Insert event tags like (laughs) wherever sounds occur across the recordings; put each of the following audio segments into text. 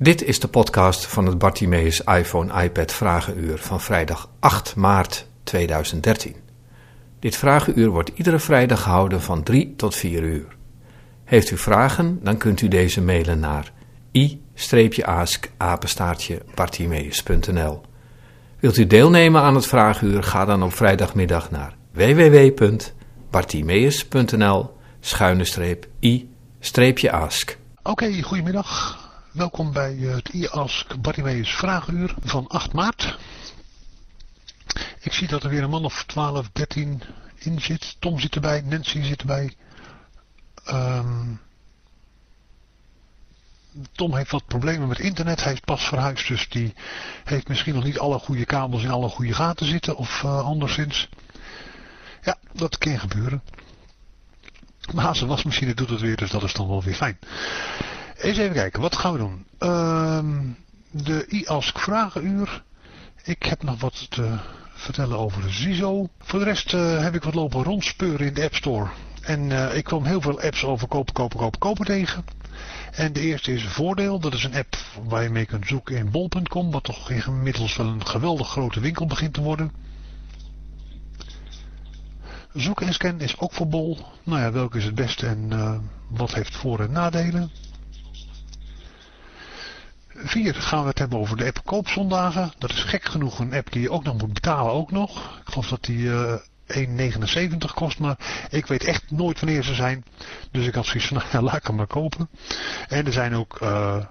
Dit is de podcast van het Bartimeus iPhone iPad Vragenuur van vrijdag 8 maart 2013. Dit vragenuur wordt iedere vrijdag gehouden van 3 tot 4 uur. Heeft u vragen, dan kunt u deze mailen naar i-ask-bartimeus.nl Wilt u deelnemen aan het vragenuur, ga dan op vrijdagmiddag naar www.bartimeus.nl i-ask. Oké, goedemiddag. Welkom bij het IASK Bartimeus Vragenuur van 8 maart. Ik zie dat er weer een man of 12, 13 in zit. Tom zit erbij, Nancy zit erbij. Ehm, Tom heeft wat problemen met internet. Hij is pas verhuisd, dus die heeft misschien nog niet alle goede kabels in alle goede gaten zitten. Of uh, anderszins. Ja, dat kan gebeuren. Maar zijn wasmachine doet het weer, dus dat is dan wel weer fijn. Eens even kijken, wat gaan we doen? Uh, de IASK vragenuur. Ik heb nog wat te vertellen over de ZISO. Voor de rest uh, heb ik wat lopen rondspeuren in de App Store. En uh, ik kwam heel veel apps over kopen, kopen, kopen, kopen tegen. En de eerste is Voordeel. Dat is een app waar je mee kunt zoeken in bol.com. Wat toch inmiddels wel een geweldig grote winkel begint te worden. Zoeken en scannen is ook voor bol. Nou ja, welke is het beste en uh, wat heeft voor- en nadelen. 4 gaan we het hebben over de app Koopzondagen. Dat is gek genoeg een app die je ook nog moet betalen ook nog. Ik geloof dat die uh, 1,79 kost, maar ik weet echt nooit wanneer ze zijn. Dus ik had zoiets van, (laughs) nou laat ik hem maar kopen. En er zijn ook uh,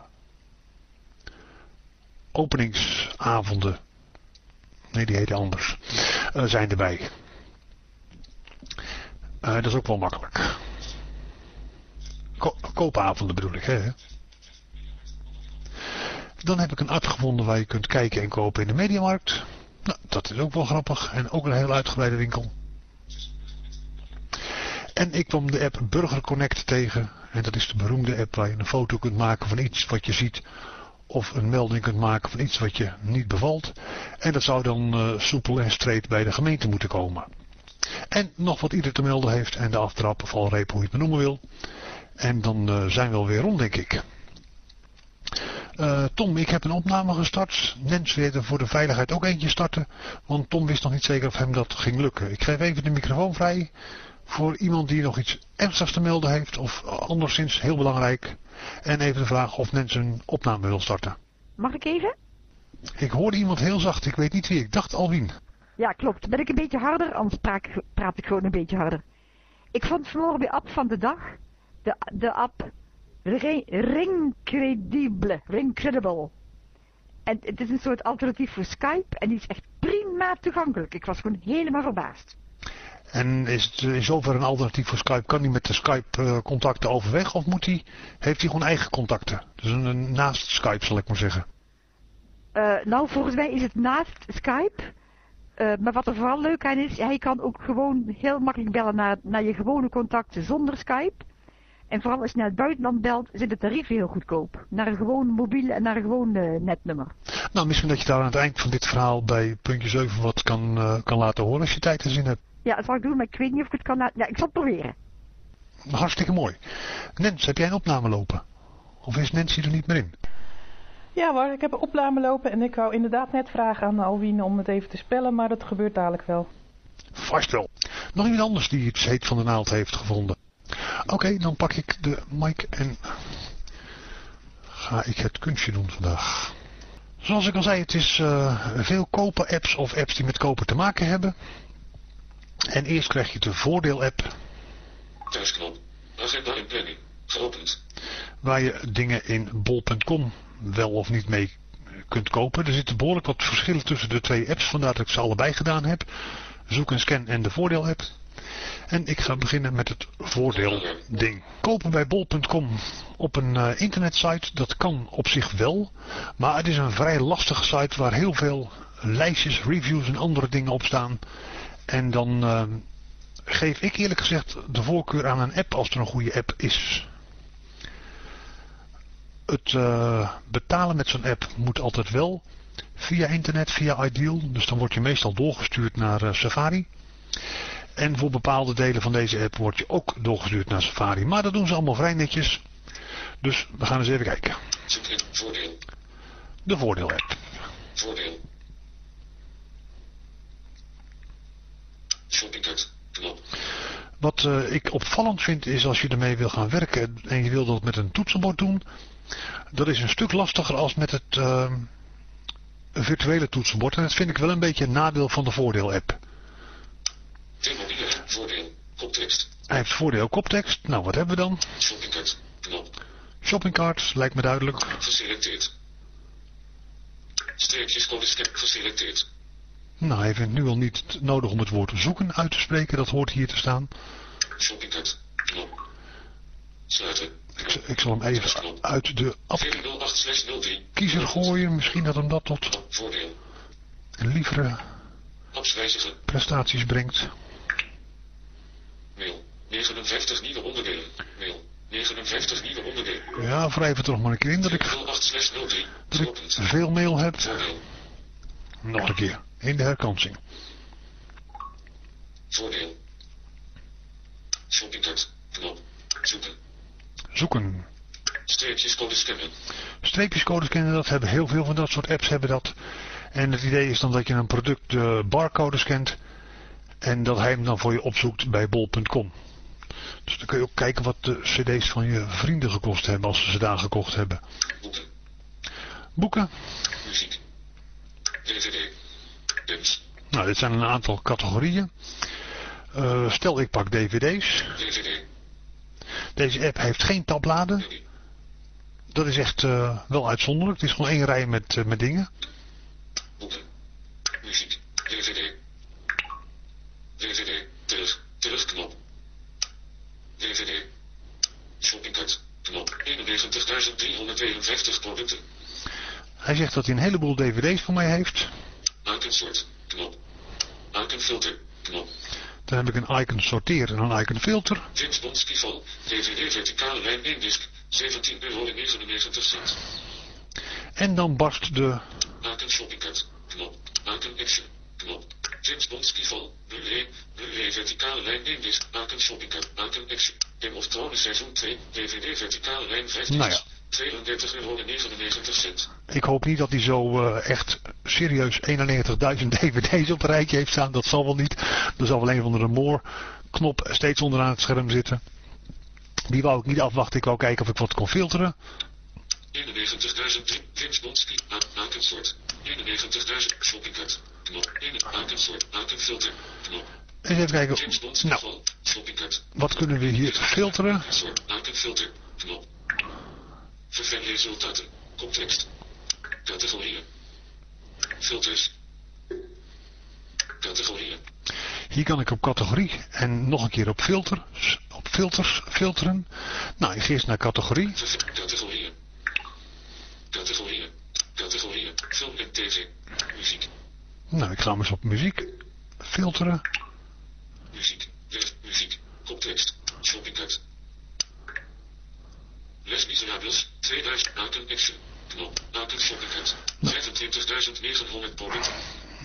openingsavonden. Nee, die heten anders. Uh, zijn erbij. Dat is ook wel makkelijk. Ko koopavonden bedoel ik, hè? Dan heb ik een app gevonden waar je kunt kijken en kopen in de mediamarkt. Nou, dat is ook wel grappig en ook een heel uitgebreide winkel. En ik kwam de app Burger Connect tegen. En dat is de beroemde app waar je een foto kunt maken van iets wat je ziet. Of een melding kunt maken van iets wat je niet bevalt. En dat zou dan uh, soepel en streed bij de gemeente moeten komen. En nog wat ieder te melden heeft en de aftrap of valreep hoe je het benoemen wil. En dan uh, zijn we alweer rond denk ik. Uh, Tom, ik heb een opname gestart. Nens wilde voor de veiligheid ook eentje starten. Want Tom wist nog niet zeker of hem dat ging lukken. Ik geef even de microfoon vrij. Voor iemand die nog iets ernstigs te melden heeft. Of anderszins heel belangrijk. En even de vraag of Nens een opname wil starten. Mag ik even? Ik hoorde iemand heel zacht. Ik weet niet wie. Ik dacht Alwien. Ja, klopt. Ben ik een beetje harder? Anders praat, praat ik gewoon een beetje harder. Ik vond vanmorgen de app van de dag. De, de app Ringcredible. Ringcredible. En het is een soort alternatief voor Skype. En die is echt prima toegankelijk. Ik was gewoon helemaal verbaasd. En is het in zover een alternatief voor Skype? Kan hij met de Skype uh, contacten overweg? Of moet hij, heeft hij gewoon eigen contacten? Dus een, een, naast Skype zal ik maar zeggen. Uh, nou, volgens mij is het naast Skype. Uh, maar wat er vooral leuk aan is, hij kan ook gewoon heel makkelijk bellen naar, naar je gewone contacten zonder Skype. En vooral als je naar het buitenland belt, zit de tarieven heel goedkoop. Naar een gewoon mobiel en naar een gewoon uh, netnummer. Nou, misschien dat je daar aan het eind van dit verhaal bij puntje 7 wat kan, uh, kan laten horen als je tijd te zien hebt. Ja, dat zal ik doen, maar ik weet niet of ik het kan laten... Ja, ik zal het proberen. Hartstikke mooi. Nens, heb jij een opname lopen? Of is Nancy er niet meer in? Ja hoor, ik heb een opname lopen en ik wou inderdaad net vragen aan Alwien om het even te spellen, maar dat gebeurt dadelijk wel. Vast wel. Nog iemand anders die iets heet van de naald heeft gevonden. Oké, okay, dan pak ik de mic en ga ik het kunstje doen vandaag. Zoals ik al zei, het is uh, veel kopen apps of apps die met kopen te maken hebben. En eerst krijg je de voordeel app. Thuisknop. Agenda en planning. Geopend. Waar je dingen in bol.com wel of niet mee kunt kopen. Er zitten behoorlijk wat verschillen tussen de twee apps, vandaar dat ik ze allebei gedaan heb. Zoek en scan en de voordeel app. En ik ga beginnen met het voordeel ding. Kopen bij bol.com op een uh, internetsite, dat kan op zich wel. Maar het is een vrij lastige site waar heel veel lijstjes, reviews en andere dingen op staan. En dan uh, geef ik eerlijk gezegd de voorkeur aan een app als er een goede app is. Het uh, betalen met zo'n app moet altijd wel via internet, via Ideal. Dus dan word je meestal doorgestuurd naar Safari. En voor bepaalde delen van deze app word je ook doorgestuurd naar Safari. Maar dat doen ze allemaal vrij netjes. Dus we gaan eens even kijken. De voordeel app. Wat eh, ik opvallend vind is als je ermee wil gaan werken en je wil dat met een toetsenbord doen. Dat is een stuk lastiger als met het eh, virtuele toetsenbord. En dat vind ik wel een beetje een nadeel van de voordeel app. T-mobiele. Voordeel. Koptekst. Hij heeft voordeel koptekst. Nou, wat hebben we dan? Shoppingcart. Knop. Shoppingcart, lijkt me duidelijk. Geselecteerd. Streepjes code scan. Geselecteerd. Nou, hij vindt nu al niet nodig om het woord zoeken uit te spreken. Dat hoort hier te staan. Shoppingcart. Knop. Sluiten. Ik, ik zal hem even uit de app 408 slash 03. kiezer gooien. Misschien dat hem dat tot Voordeel. lievere prestaties brengt. Mail. 59 nieuwe onderdelen. Mail. 59 nieuwe onderdelen. Ja, wrijf het nog maar een keer in dat ik, 408 slash 03. dat ik veel mail heb. Voordeel. Nog een keer. In de herkansing. Voordeel. Shoppingcart. Knop. Zoeken. Zoeken. Streepjes code scannen. Streepjescodes kennen dat, hebben heel veel van dat soort apps hebben dat. En het idee is dan dat je een product de barcode scant en dat hij hem dan voor je opzoekt bij bol.com. Dus dan kun je ook kijken wat de cd's van je vrienden gekost hebben als ze ze daar gekocht hebben. Boeken. Boeken. Muziek. DVD. Nou, dit zijn een aantal categorieën. Eh, stel ik pak dvd's. DVD. Deze app heeft geen tabbladen. Dat is echt eh, wel uitzonderlijk. Het is gewoon één rij met, eh, met dingen. Boeken. Muziek. DVD. DVD. Terug. Terugknop. DVD. Shoppingcart. Knop. 91.352 producten. Hij zegt dat hij een heleboel dvd's van mij heeft. Iconsoort. Knop. Iconfilter. Knop. Dan heb ik een icon sorteer en een icon filter. James Bond Skival. DVD verticale lijn 1 disc. 17,99 euro. En dan barst de Icon shoppingcart. Knop. Icon action. Knop. Skival. Blu-ray. Blu-ray verticale lijn 1 disc. Icon shoppingcart. Icon action. Game of Thrones seizoen 2. DVD verticale lijn 5 discs. Nou ja. 32,99 euro. Ik hoop niet dat hij zo eh, echt serieus 91.000 dvd's op een rijtje heeft staan. Dat zal wel niet. Er zal wel een van de more knop steeds onderaan het scherm zitten. Die wou ik niet afwachten. Ik wou kijken of ik wat kon filteren. 91.000 James Bond Ski. Icon soort. 91.000 shoppingcart. Eens even kijken. Nou, wat kunnen we hier filteren? Filter. Knop. Vervang resultaten. Koptekst. Categorieën. Filters. Categorieën. Hier kan ik op categorie en nog een keer op filters, op filters filteren. Nou, ik ga eerst naar categorie. Categorieën. Categorieën. Categorieën. Film en tv. Muziek. Nou, ik ga hem eens op muziek filteren. Muziek. Web. Muziek. Koptekst. Shoppingcart. Les Miserables. 2000. Icon Action. Knop. Icon Shoppingcart. 25.900 producten.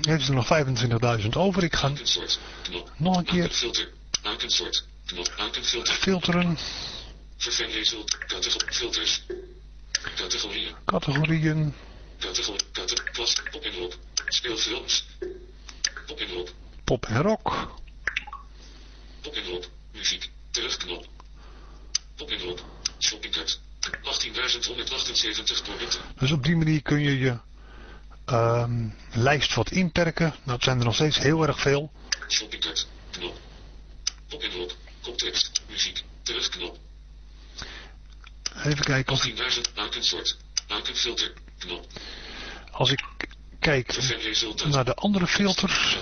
Er is er nog 25.000 over. Ik ga nog een keer filter. Soort. Knop. Filter. filteren. Vervang result. Categor filters. Categorieën. Categorieën. Categorie. Cate klas. Pop en. Speelfilms. Pop en rock. Pop en rock. Pop en rock. Muziek. Terugknop. Pop en rock. Shoppingcart. 18.178 producten. Dus op die manier kun je je ehm, lijst wat inperken. Nou, het zijn er nog steeds heel erg veel. Shoppingcart. Knop. Pop en rock. Koptekst. Muziek. Terugknop. Even kijken of 18.000. Iconsoort. Iconfilter. Knop. als ik kijk Vervang resultaat. naar de andere filters.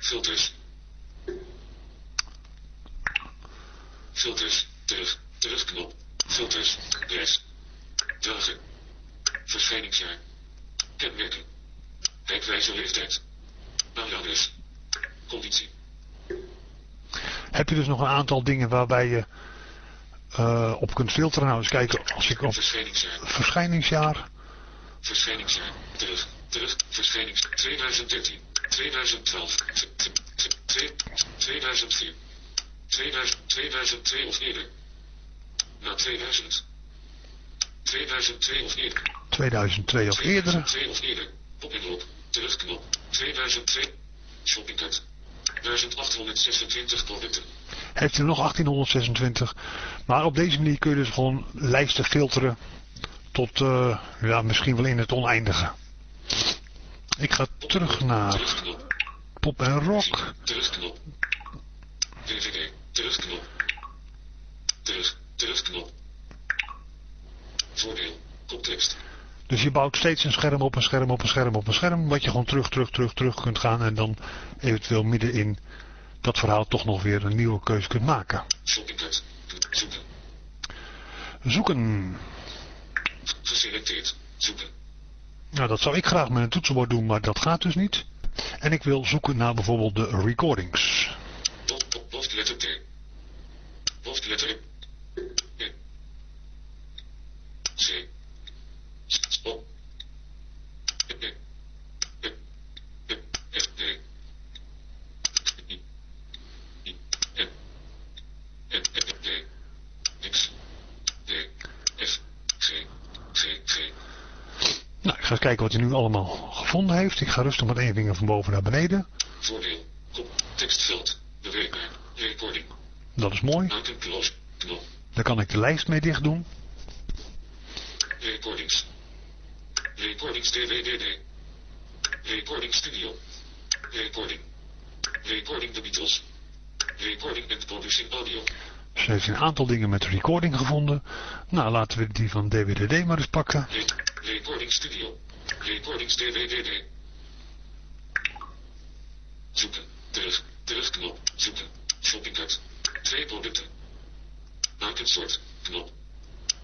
Filters. Filters. Terug. Terugknop. Filters. Rechts. Dagen. Verschijningsjaar. Kenmerken. Kijkwijze leeftijd. Aanraders. Conditie. Heb je dus nog een aantal dingen waarbij je eh, op kunt filteren. Nou, eens kijken als ik op Verschijningsjaar. Verschijningsjaar. Terug. Terug. Verschijnings. 2013. 2012. t- t- t- twee- 2004. 2000, 2002 of eerder. Na 2000. 2002 of eerder. 2002 of eerder. 2002 of eerder. Op en op. Terugknop. 2002. Shoppingcart. 1826 producten. Heeft u nog 1826. Maar op deze manier kun je dus gewoon lijsten filteren tot eh, ja, misschien wel in het oneindige. Ik ga terug naar pop en rock. Terugknop. Terugknop. Terug. Terugknop. Voordeel. Koptekst. Dus je bouwt steeds een scherm op een scherm op een scherm op een scherm. Wat je gewoon terug, terug, terug, terug kunt gaan. En dan eventueel midden in dat verhaal toch nog weer een nieuwe keuze kunt maken. Zoeken. Zoeken. Geselecteerd. Zoeken. Nou, dat zou ik graag met een toetsenbord doen, maar dat gaat dus niet. En ik wil zoeken naar bijvoorbeeld de recordings. Hoofdletter T. Hoofdletter E. C. S- O. E. E. E. E. F. D. I. I. N. N. N. D. X. D. F. G. G. G. Nou, ik ga eens kijken wat hij nu allemaal gevonden heeft. Ik ga rustig met één vinger van boven naar beneden. Voordeel. Kop. Tekstveld. Beweegbaar. Recording. Dat is mooi. Daar kan ik de lijst mee dicht doen. Recordings. Recordings DWDD. Recording Studio. Recording. Recording The Beatles. Recording and Producing Audio. Ze heeft een aantal dingen met recording gevonden. Nou, laten we die van DWDD maar eens pakken. Re recording Studio. Recordings DWDD. Zoeken. Terug. Terugknop. Zoeken. Shoppingcart. Twee producten. Akensoort. Knop.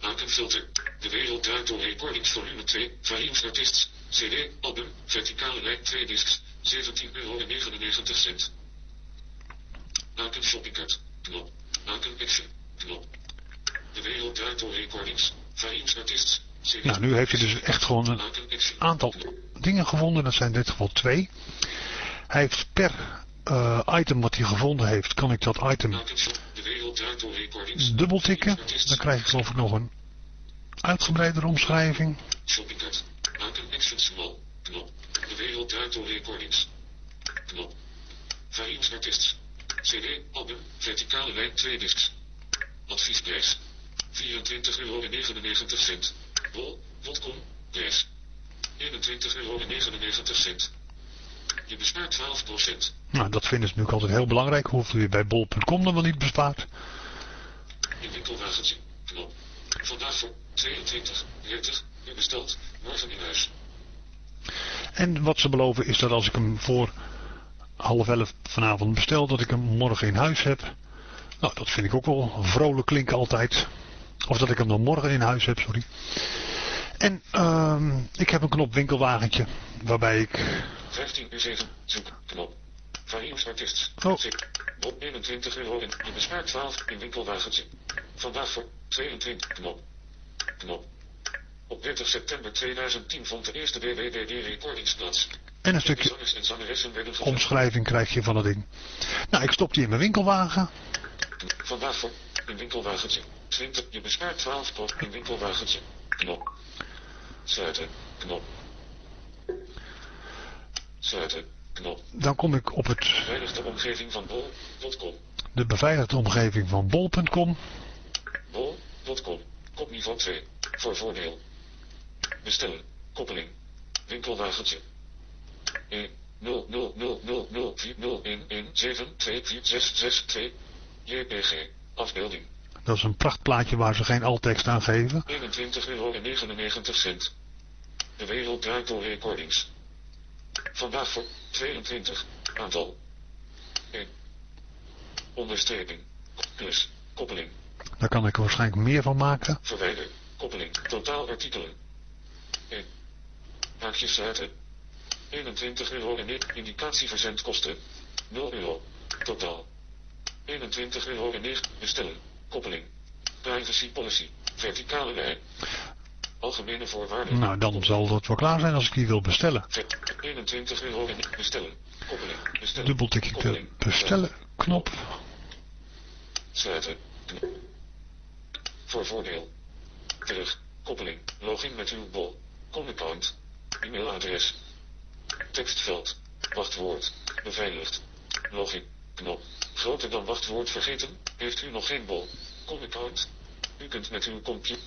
Akenfilter. De wereld draait door recordings volume 2. Various Artists. CD. Album. Verticale lijn 2 discs. 17,99 euro. Aken Shoppingcart. Knop. Aken Action. Knop. De wereld draait door recordings. Various Artists. Nou, nu heeft hij dus echt gewoon een aantal dingen gevonden. Dat zijn in dit geval twee. Hij heeft per eh, item wat hij gevonden heeft, kan ik dat item dubbel tikken. Dan krijg ik geloof ik nog een uitgebreidere omschrijving. De wereld recordings. Knop. CD, album, verticale lijn 2 discs. Adviesprijs. 24,99 euro. Bol, Wotcom, prijs. 21,99 euro. Je bespaart 12%. Nou, dat vinden ze natuurlijk altijd heel belangrijk. Hoeveel je bij bol.com dan wel niet bespaart. In winkelwagentje. Knop. Vandaag voor 22, 30. U bestelt. Morgen in huis. En wat ze beloven is dat als ik hem voor half elf vanavond bestel, dat ik hem morgen in huis heb. Nou, dat vind ik ook wel vrolijk klinken altijd. Of dat ik hem dan morgen in huis heb, sorry. En ehm, ik heb een knop winkelwagentje, waarbij ik... 15 uur 7. Zoek. Knop. Various Artists. Oh. Bob 21 euro en je bespaart 12 in winkelwagentje. Vandaag voor 22. Knop. Knop. Op 30 september 2010 vond de eerste BWDD-recordings plaats. En een stukje omschrijving krijg je van het ding. Nou, ik stop die in mijn winkelwagen. Vandaag voor in winkelwagentje. 20. Je bespaart 12 tot in winkelwagentje. Knop. Sluiten. Knop. Sluiten. Knop. Dan kom ik op het, Veiligde omgeving van bol.com. de beveiligde omgeving van bol.com. Bol.com. Kopniveau 2. Voor voordeel. Bestellen. Koppeling. Winkelwagentje. E 0000040117246662. JPG. Afbeelding. Dat is een prachtplaatje waar ze geen alttekst aan geven. 21,99 euro. De wereld draait door recordings. Vandaag voor 22. Aantal. 1. Onderstreping. Plus. Koppeling. Daar kan ik er waarschijnlijk meer van maken. Verwijder. Koppeling. Totaal artikelen. 1. Haakjes sluiten. 21 euro en ik. Indicatie verzendkosten. 0 euro. Totaal. 21 euro en 9. Bestellen. Koppeling. Privacy policy. Verticale lijn. Algemene voorwaarden. Nou, dan zal dat wel klaar zijn als ik die wil bestellen. Ver- 21 euro en. Bestellen. Koppeling. Bestellen. Dubbel tik ik de bestellen knop. Sluiten. Voor voordeel. Terug. Koppeling. Login met uw bol. Comaccount. E-mailadres. Tekstveld. Wachtwoord. Beveiligd. Login. Knop. Groter dan wachtwoord vergeten. Heeft u nog geen bol? Comaccount. U kunt met uw computer.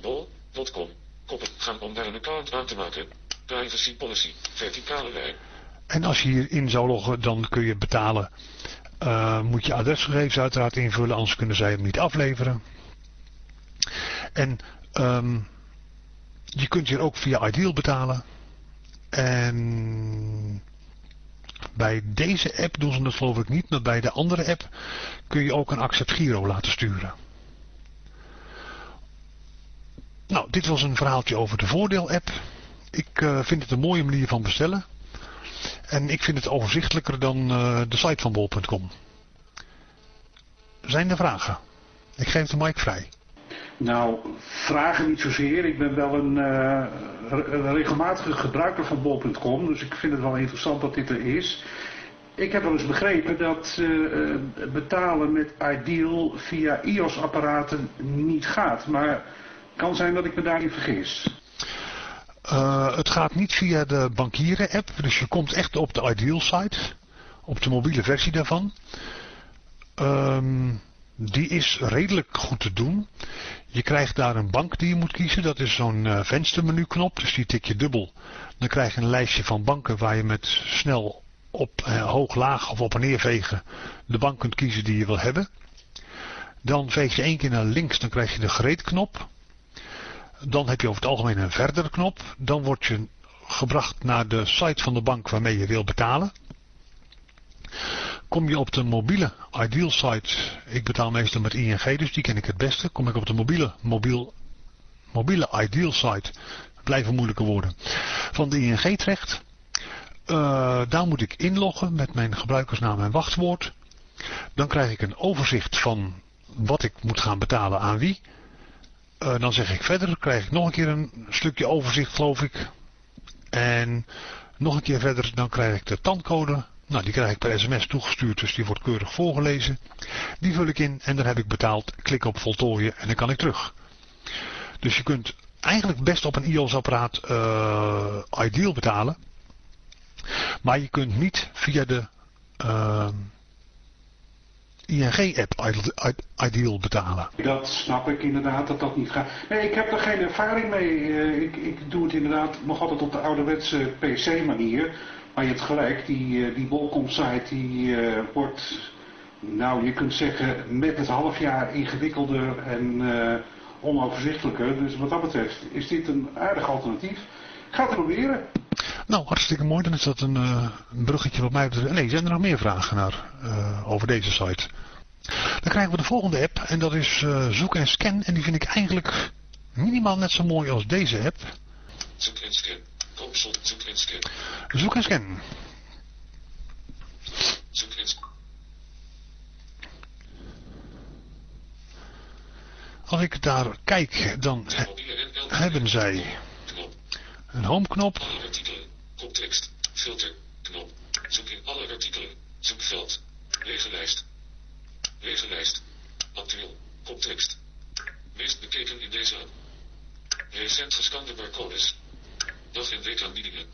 Bol.com. Koppel. Gaan om daar een account aan te maken. Privacy policy. Verticale lijn. En als je hierin zou loggen, dan kun je betalen. Uh, moet je adresgegevens uiteraard invullen, anders kunnen zij hem niet afleveren. En um, je kunt hier ook via Ideal betalen. En bij deze app doen ze dat geloof ik niet, maar bij de andere app kun je ook een Accept Giro laten sturen. Nou, dit was een verhaaltje over de voordeel-app. Ik uh, vind het een mooie manier van bestellen. En ik vind het overzichtelijker dan uh, de site van bol.com. Zijn er vragen? Ik geef de mic vrij. Nou, vragen niet zozeer. Ik ben wel een, uh, een regelmatige gebruiker van bol.com, dus ik vind het wel interessant dat dit er is. Ik heb wel eens begrepen dat uh, betalen met Ideal via iOS-apparaten niet gaat. Maar kan zijn dat ik me daarin vergis. Het gaat niet via de bankieren app, dus je komt echt op de Ideal site, op de mobiele versie daarvan. Um, die is redelijk goed te doen. Je krijgt daar een bank die je moet kiezen. Dat is zo'n uh, venstermenu knop. Dus die tik je dubbel. Dan krijg je een lijstje van banken waar je met snel op uh, hoog, laag of op en neer vegen de bank kunt kiezen die je wil hebben. Dan veeg je één keer naar links. Dan krijg je de gereedknop. Dan heb je over het algemeen een verder knop. Dan word je gebracht naar de site van de bank waarmee je wil betalen. Kom je op de mobiele Ideal site, ik betaal meestal met ING, dus die ken ik het beste. Kom ik op de mobiele, mobiel, mobiele Ideal site, blijven moeilijke woorden, van de ING terecht. Uh, daar moet ik inloggen met mijn gebruikersnaam en wachtwoord. Dan krijg ik een overzicht van wat ik moet gaan betalen aan wie. Uh, dan zeg ik verder, krijg ik nog een keer een stukje overzicht geloof ik. En nog een keer verder, dan krijg ik de tandcode nou, die krijg ik per sms toegestuurd, dus die wordt keurig voorgelezen. Die vul ik in en dan heb ik betaald. Klik op voltooien en dan kan ik terug. Dus je kunt eigenlijk best op een iOS-apparaat uh, Ideal betalen. Maar je kunt niet via de uh, ING-app Ideal betalen. Dat snap ik inderdaad, dat dat niet gaat. Nee, ik heb er geen ervaring mee. Uh, ik, ik doe het inderdaad nog altijd op de ouderwetse PC-manier. Maar je hebt gelijk, die, die Bolcom-site die uh, wordt, nou je kunt zeggen, met het halfjaar ingewikkelder en uh, onoverzichtelijker. Dus wat dat betreft is dit een aardig alternatief. Ik ga het proberen. Nou, hartstikke mooi. Dan is dat een, uh, een bruggetje wat mij betreft. Nee, zijn er nog meer vragen naar over deze site? Dan krijgen we de volgende app en dat is Zoek en Scan. En die vind ik eigenlijk minimaal net zo mooi als deze app. Zoek en Scan. Zoek en scan. Zoek en scan. Zoek en scan. Als ik daar kijk, dan he hebben zij een homeknop. Alle artikelen, koptekst, filter, knop. Zoek in alle artikelen, zoekveld, lege lijst. Lege lijst. Actueel, koptekst. Meest bekeken in deze app. Recent gescande barcodes. Dag en week aanbiedingen.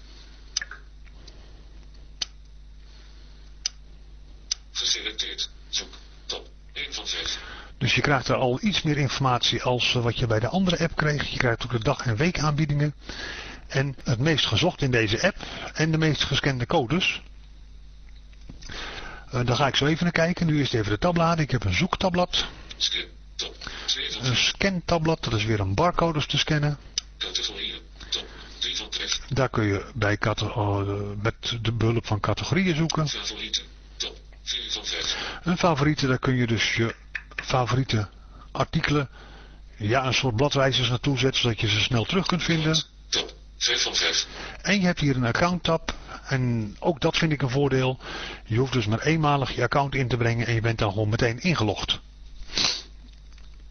Geselecteerd. Zoek. Top. 1 van 5. Dus je krijgt er al iets meer informatie als wat je bij de andere app kreeg. Je krijgt ook de dag- en week aanbiedingen. En het meest gezocht in deze app. En de meest gescande codes. Uh, dan ga ik zo even naar kijken. Nu is het even de tabblad. Ik heb een zoektabblad. Scan. Top. 2 van 5. Een scantabblad. Dat is weer een barcodes te scannen. Categorieën. Top. 3 van 5. Daar kun je bij uh, met de behulp van categorieën zoeken. Favorieten. Top. 4 van 5. Een favoriete, daar kun je dus je favoriete artikelen, ja, een soort bladwijzers naartoe zetten, zodat je ze snel terug kunt vinden. Top. 5 van 5. En je hebt hier een account tab. En ook dat vind ik een voordeel. Je hoeft dus maar eenmalig je account in te brengen en je bent dan gewoon meteen ingelogd.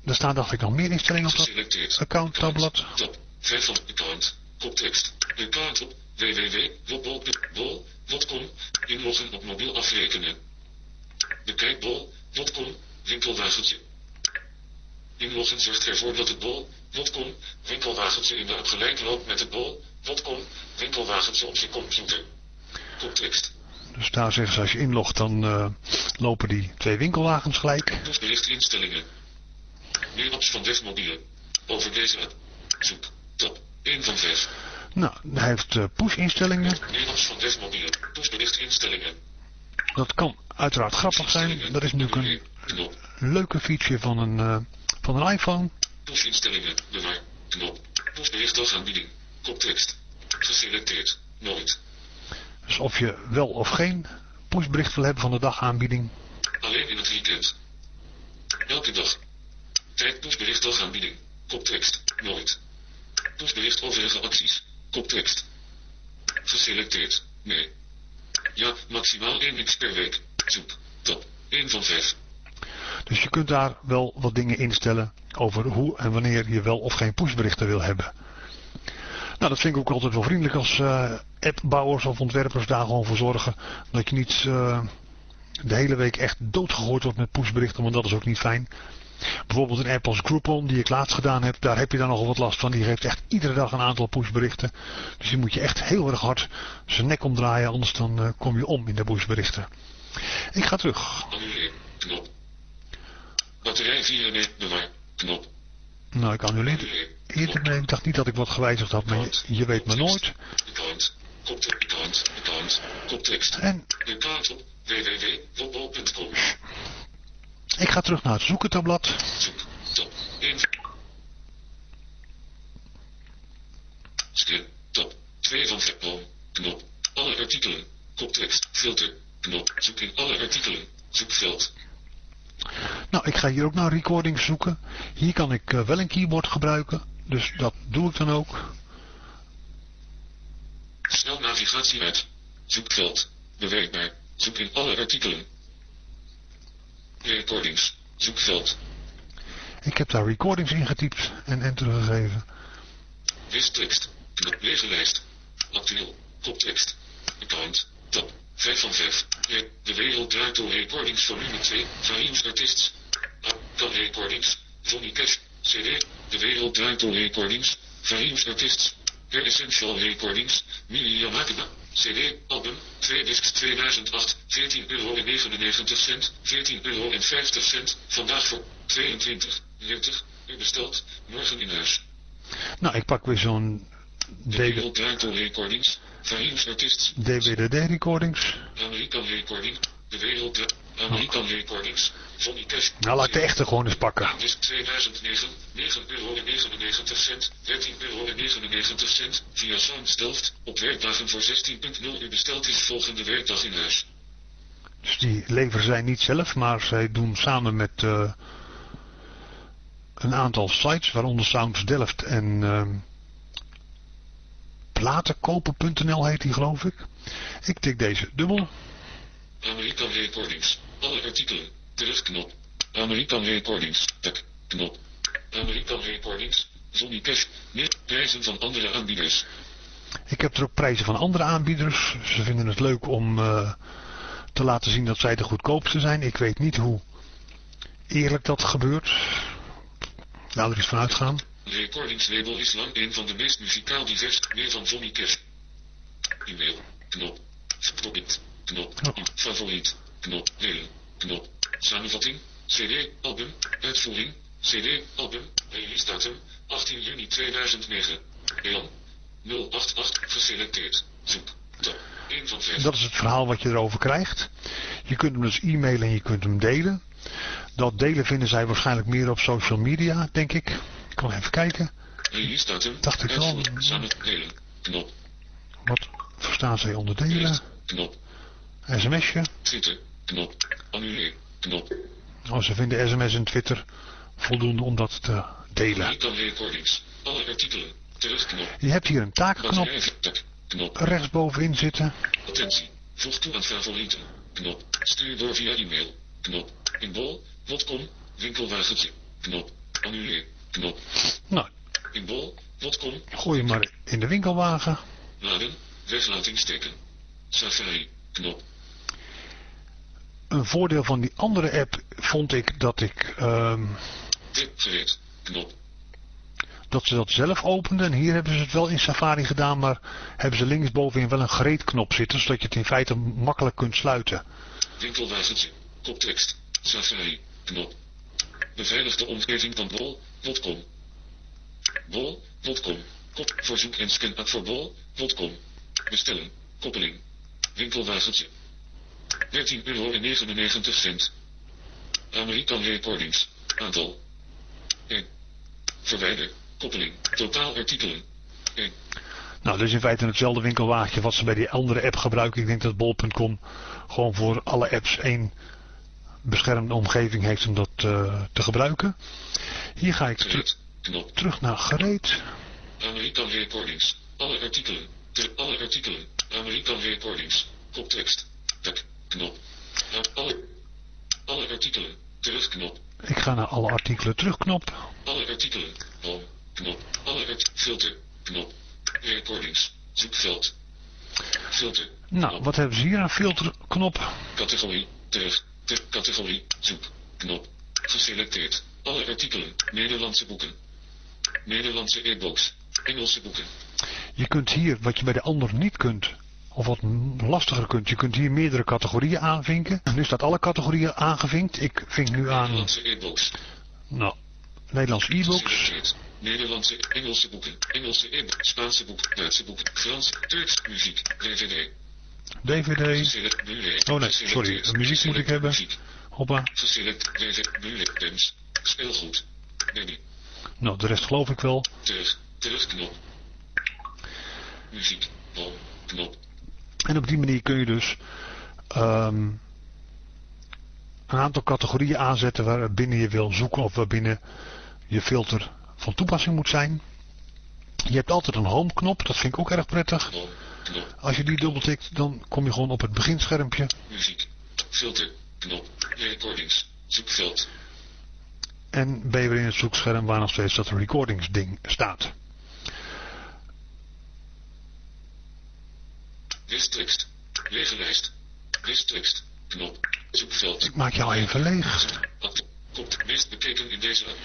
Er staan dacht ik nog meer instellingen op dat account tabblad. Top. 5 van account. Koptekst. Account op www.bol.com. Inloggen op mobiel afrekenen. Bekijk bol.com. Winkelwagentje. Inloggen zorgt ervoor dat het bol.com winkelwagentje in de app gelijk loopt met het bol.com winkelwagentje op je computer. Context. Dus daar zeggen ze als je inlogt dan eh, lopen die twee winkelwagens gelijk. Pushbericht instellingen. Meer apps van webmobielen. Over deze app. Zoek. Tab. 1 van 5. Nou, hij heeft eh, push instellingen. Meer apps van webmobielen. Pushbericht instellingen. Dat kan uiteraard grappig zijn. Dat is natuurlijk een leuke feature van een, eh, van een iPhone. Push instellingen. Bewaar. Knop. Pushbericht als aanbieding. Koptekst. Geselecteerd. Nooit. Dus of je wel of geen pushbericht wil hebben van de dagaanbieding. Alleen in het weekend. Elke dag. Tijd pushbericht als aanbieding. Koptekst. Nooit. Pushbericht overige acties. Koptekst. Geselecteerd. Nee. Ja, maximaal 1 x per week. Zoek. Tab. 1 van 5. Dus je kunt daar wel wat dingen instellen over hoe en wanneer je wel of geen pushberichten wil hebben. Nou, dat vind ik ook altijd wel vriendelijk als eh, appbouwers of ontwerpers daar gewoon voor zorgen. Dat je niet eh, de hele week echt doodgegooid wordt met pushberichten, want dat is ook niet fijn. Bijvoorbeeld een app als Groupon, die ik laatst gedaan heb, daar heb je dan nogal wat last van. Die geeft echt iedere dag een aantal pushberichten. Dus die moet je echt heel erg hard zijn nek omdraaien, anders dan eh, kom je om in de pushberichten. Ik ga terug. Annuleer. Knop. Batterij 94. Bewaar. Knop. Nou, ik annuleer. Nee, ik dacht niet dat ik wat gewijzigd had, maar je, je weet maar nooit. En De kaart op www.voetbal.com. ik ga terug naar het zoekentabblad. Zoek. Tab. 1. Scan. Tab. 2 van Vetboom. Knop. Alle artikelen. Koptekst. Filter. Knop. Zoek in alle artikelen. Zoekveld. Nou, ik ga hier ook naar recordings zoeken. Hier kan ik eh, wel een keyboard gebruiken. Dus dat doe ik dan ook. Snel navigatie uit. Zoekveld. Bewerkbaar. Zoek in alle artikelen. Recordings. Zoekveld. Ik heb daar recordings ingetypt en enter gegeven. Wistekst. Knop. Lege lijst. Actueel. Koptekst. Account. Tab. 5 van 5. Re- De wereld draait door recordings volume 2. Various Artists. Kan recordings. Johnny Cash. CD. De wereld draait door recordings. Various Artists. Per Essential Recordings. Mini Yamakeba. CD. Album. 2 discs 2008. 14 euro en 99 cent. 14 euro en 50 cent. Vandaag voor 22. 40. U bestelt. Morgen in huis. Nou, ik pak weer zo'n door recordings. Various Artists. DWDD recordings. American Recording. De wereld American Recordings. Johnny Cash. Nou, laat ik de echte gewoon eens pakken. Disc 2009. 9 euro en 99 cent. 13 euro en 99 cent. Via Sounds Delft. Op werkdagen voor 16.0 u besteld is volgende werkdag in huis. Dus die leveren zij niet zelf, maar zij doen samen met eh, een aantal sites, waaronder Sounds Delft en ehm platenkopen.nl heet die geloof ik. Ik tik deze dubbel. American Recordings. Alle artikelen. Terugknop. American Recordings. Tak. Knop. American Recordings. Johnny Cash. Meer prijzen van andere aanbieders. Ik heb er ook prijzen van andere aanbieders. Ze vinden het leuk om eh, te laten zien dat zij de goedkoopste zijn. Ik weet niet hoe eerlijk dat gebeurt. We er eens van uitgaan. Recordingslabel is lang een van de meest muzikaal divers. Meer van Johnny Cash. E-mail. Knop. Favoriet. Knop. Favoriet. Knop. Delen. Knop. Samenvatting. CD. Album. Uitvoering. CD. Album. Release datum. 18 juni 2009. Elan. 088. Geselecteerd. Zoek. Tab. 1 van 5. Dat is het verhaal wat je erover krijgt. Je kunt hem dus e-mailen en je kunt hem delen. Dat delen vinden zij waarschijnlijk meer op social media, denk ik. Ik kan even kijken. Release datum. Dacht ik wel. Samen. Delen. Knop. Wat verstaan zij onder delen? Knop. SMSje. Twitter. Knop. Annuleer. Knop. Oh, ze vinden sms en Twitter voldoende om dat te delen. Alle artikelen. Terugknop. Je hebt hier een takenknop Batterij. Tak. Knop. rechtsbovenin zitten. Attentie. Voeg toe aan favorieten. Knop. Stuur door via e-mail. Knop. Inbol.com. Winkelwagentje. Knop. Annuleer. Knop. Nou, Inbol.com. gooi je maar in de winkelwagen. Laden. Weglatingsteken. Safari. Knop. Een voordeel van die andere app vond ik dat ik ehm, Dit. Knop. Dat ze dat zelf openden. En hier hebben ze het wel in Safari gedaan, maar hebben ze linksbovenin wel een gereedknop zitten, zodat je het in feite makkelijk kunt sluiten. Winkelwagentje. Koptekst. Safari. Knop. Beveiligde omgeving van bol.com. Bol.com. Kop. Verzoek en scan voor bol.com. Bestellen. Koppeling. Winkelwagentje. 13,99 euro. American Recordings. Aantal. 1. Verwijder. Koppeling. Totaal artikelen. 1. Nou, dat is in feite hetzelfde winkelwagentje wat ze bij die andere app gebruiken. Ik denk dat bol.com gewoon voor alle apps één beschermde omgeving heeft om dat uh, te gebruiken. Hier ga ik. Knop. terug naar gereed. American Recordings. Alle artikelen. Ter alle artikelen. American Recordings. Koptekst. Tek. Knop. Alle, alle artikelen. Terugknop. Ik ga naar alle artikelen terugknop. Alle artikelen. Home. Knop. Alle art filter. Knop. Recordings. Zoekveld. Filter. Nou, wat hebben ze hier aan filterknop? Categorie. Terug. Ter categorie. Zoek. Knop. Geselecteerd. Alle artikelen. Nederlandse boeken. Nederlandse e-books. Engelse boeken. Je kunt hier, wat je bij de ander niet kunt, of wat lastiger kunt, je kunt hier meerdere categorieën aanvinken. Nu staat alle categorieën aangevinkt. Ik vink nu aan... Nederlandse e-books. Nou, Nederlands e-books. Nederlandse, Engelse boeken, Engelse e-book, Spaanse boek, Duitse boek, Frans, Turks, muziek, DVD. DVD. Oh nee, sorry, muziek moet ik hebben. Hoppa. Geselect, DVD, speelgoed, Nou, de rest geloof ik wel. terug, terugknop. Muziek, knop. En op die manier kun je dus ehm, een aantal categorieën aanzetten waarbinnen je wil zoeken of waarbinnen je filter van toepassing moet zijn. Je hebt altijd een home knop, dat vind ik ook erg prettig. Als je die dubbeltikt, dan kom je gewoon op het beginschermpje. Muziek, filter, knop, recordings, zoekveld, En ben je weer in het zoekscherm waar nog steeds dat recordingsding staat. Wistekst, lege lijst, wistekst, knop, zoekveld. Ik maak jou even leeg. Kop, meest bekeken in deze app.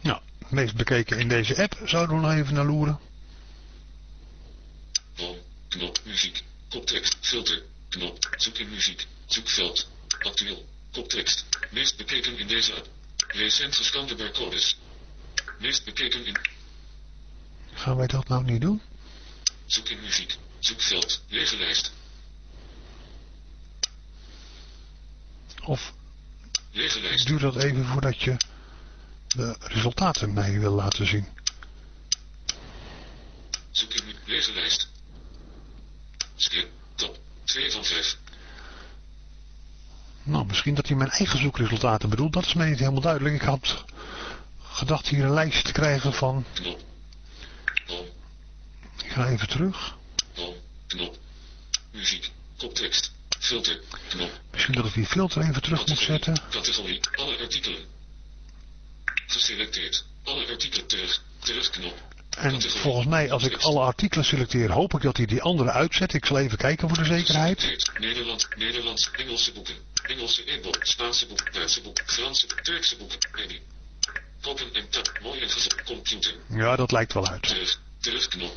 Nou, meest bekeken in deze app zouden we nog even naar loeren. Knop, muziek, koptekst, filter, knop, zoek in muziek, zoekveld, actueel, koptekst, meest bekeken in deze app. Recent gescande barcodes. Meest bekeken in, Gaan wij dat nou niet doen? zoek in muziek, zoekveld, lege lijst, Of lege lijst, duurt dat even voordat je de resultaten mij wil laten zien? zoek in lege lijst. Skip, top, 2 van 5, Nou, misschien dat hij mijn eigen zoekresultaten bedoelt. Dat is mij niet helemaal duidelijk. Ik had gedacht hier een lijstje te krijgen van... Ik ga even terug. Knop. Muziek, koptekst, filter, knop. Misschien dat ik die filter even terug moet zetten. Categorie, alle artikelen. Geselecteerd. Alle artikelen terug. Terugknop. En volgens mij, als ik alle artikelen selecteer, hoop ik dat hij die andere uitzet. Ik zal even kijken voor de zekerheid. Nederland, Nederlands, Engelse boeken. Engelse e-book, Spaanse boek, Duitse boek, Franse Turkse boek. Kopen en tap, mooi en gezet, computer. Ja, dat lijkt wel uit. Terug, terugknop.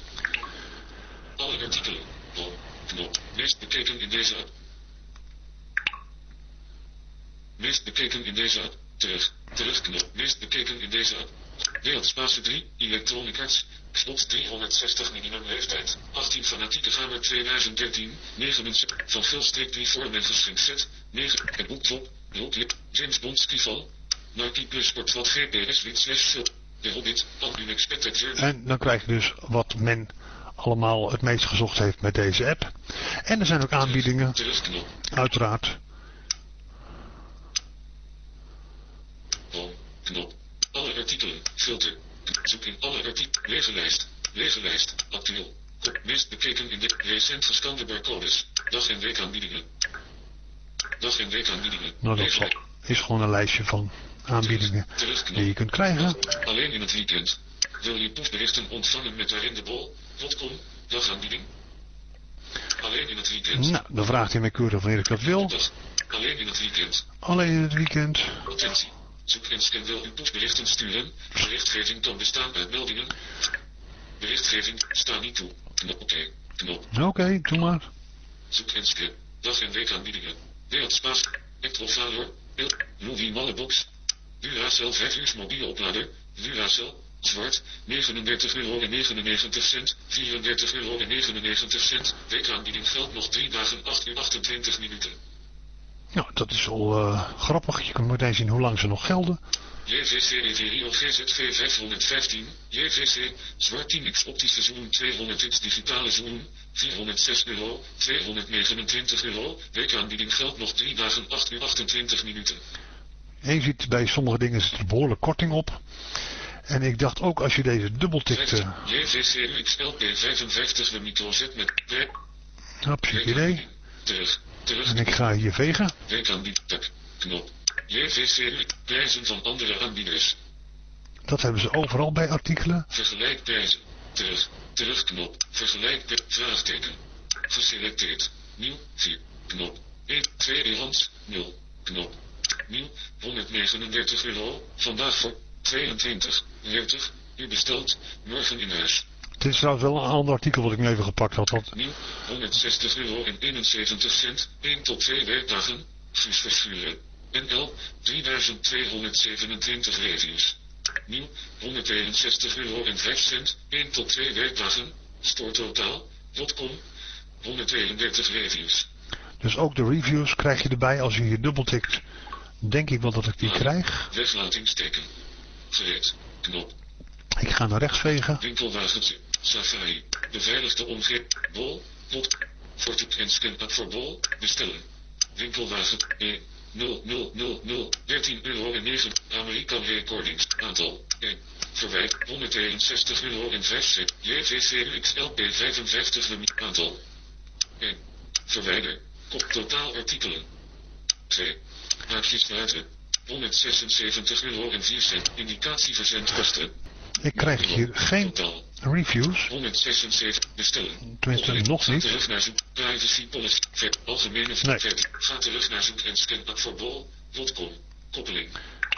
Alle artikelen. Home, knop. Meest bekeken in deze app. Bekeken in deze app. Terug, terugknop. Meest bekeken in deze app. Wereldspace 3, Electronic Arts, Xbox 360 minimum leeftijd. 18 fanatieke gamer 2013, 9 mensen, van veel streek 3 voor en geschenkt set, 9, het boek top, Roadlip, James Bond Skival, Nike Plus Sport wat GPS wit slash The Hobbit, Unexpected Journey. En dan krijg je dus wat men allemaal het meest gezocht heeft met deze app. En er zijn ook aanbiedingen, uiteraard. Knop. Alle artikelen, filter. Zoek in alle artikelen, lege lijst, lege lijst, actueel. Meest bekeken in de recent gescande barcodes. Dag en week aanbiedingen. Dag en week aanbiedingen. Nou, dat is gewoon een lijstje van aanbiedingen die je kunt krijgen. Alleen in het weekend. Wil je proefberichten ontvangen met daarin de bol.com, dagaanbieding? Alleen in het weekend. Nou, dan vraagt hij mij keurig wanneer ik dat wil. Alleen in het weekend. Alleen in het weekend. Attentie. Zoek en scan wil u pushberichten sturen. Berichtgeving kan bestaan uit meldingen. Berichtgeving sta niet toe. Knop oké. Knop. Oké, doe maar. Zoek en scan. Dag en week aanbiedingen. Beeld Spaas. Ectrovalor. Beeld. Louis Mallebox. Duracell 5 uur mobiele oplader. Duracell. Zwart. 39 euro en 99 cent. 34 euro en 99 cent. Weekaanbieding geldt nog 3 dagen 8 uur 28 minuten. Nou, dat is wel eh, grappig. Je kunt meteen zien hoe lang ze nog gelden. JVC Reverio GZV 515, JVC, Zwart 10x optische zoom 200x digitale zoom, 406 euro, 229 euro, weekaanbieding geldt nog 3 dagen 8 uur 28 minuten. En je ziet bij sommige dingen zit er behoorlijk korting op. En ik dacht ook als je deze dubbeltikte... JVC UXLP 55 de microzet met pre, Heb je het idee? terug, terug, En ik ga hier vegen. weekaanbieding, tak, knop. JVC prijzen van andere aanbieders. Dat hebben ze overal bij artikelen. Vergelijk prijzen. Terug. Terugknop. Vergelijk per vraagteken. Geselecteerd. Nieuw. 4. Knop. 1. 2 Irans. 0. Knop. Nieuw. 139 euro. Vandaag voor 22. 40. U bestelt. Morgen in huis. Dit is trouwens wel een ander artikel wat ik nu even gepakt had. Want Nieuw. 160 euro en 71 cent. 1 tot 2 werkdagen. Fuus versturen. NL. 3227 reviews. Nieuw, 161 euro en 5 cent, 1 tot 2 werkdagen, stoortotaal.com, 132 reviews. Dus ook de reviews krijg je erbij als je hier dubbeltikt. Denk ik wel dat ik die krijg. Weglatingsteken. Gereed. Knop. Ik ga naar rechts vegen. Winkelwagentje. Safari. Beveiligde omgeving. Bol. Pot. Fortune en scan app voor bol. Bestellen. Winkelwagen. E. 0000 13 euro en 9 American Recordings aantal 1 verwijt 161 euro en 5 cent JVC XLP 55 limiet aantal 1 verwijder kop totaal artikelen 2 haakjes buiten 176 euro en 4 cent indicatie verzendkosten Ik krijg hier geen reviews. 176 bestellen. Tenminste, nog Ga niet. terug naar zoek. Privacy policy. Ver. Algemene Nee. ver. Ga terug naar zoek en scan app voor bol.com. Koppeling.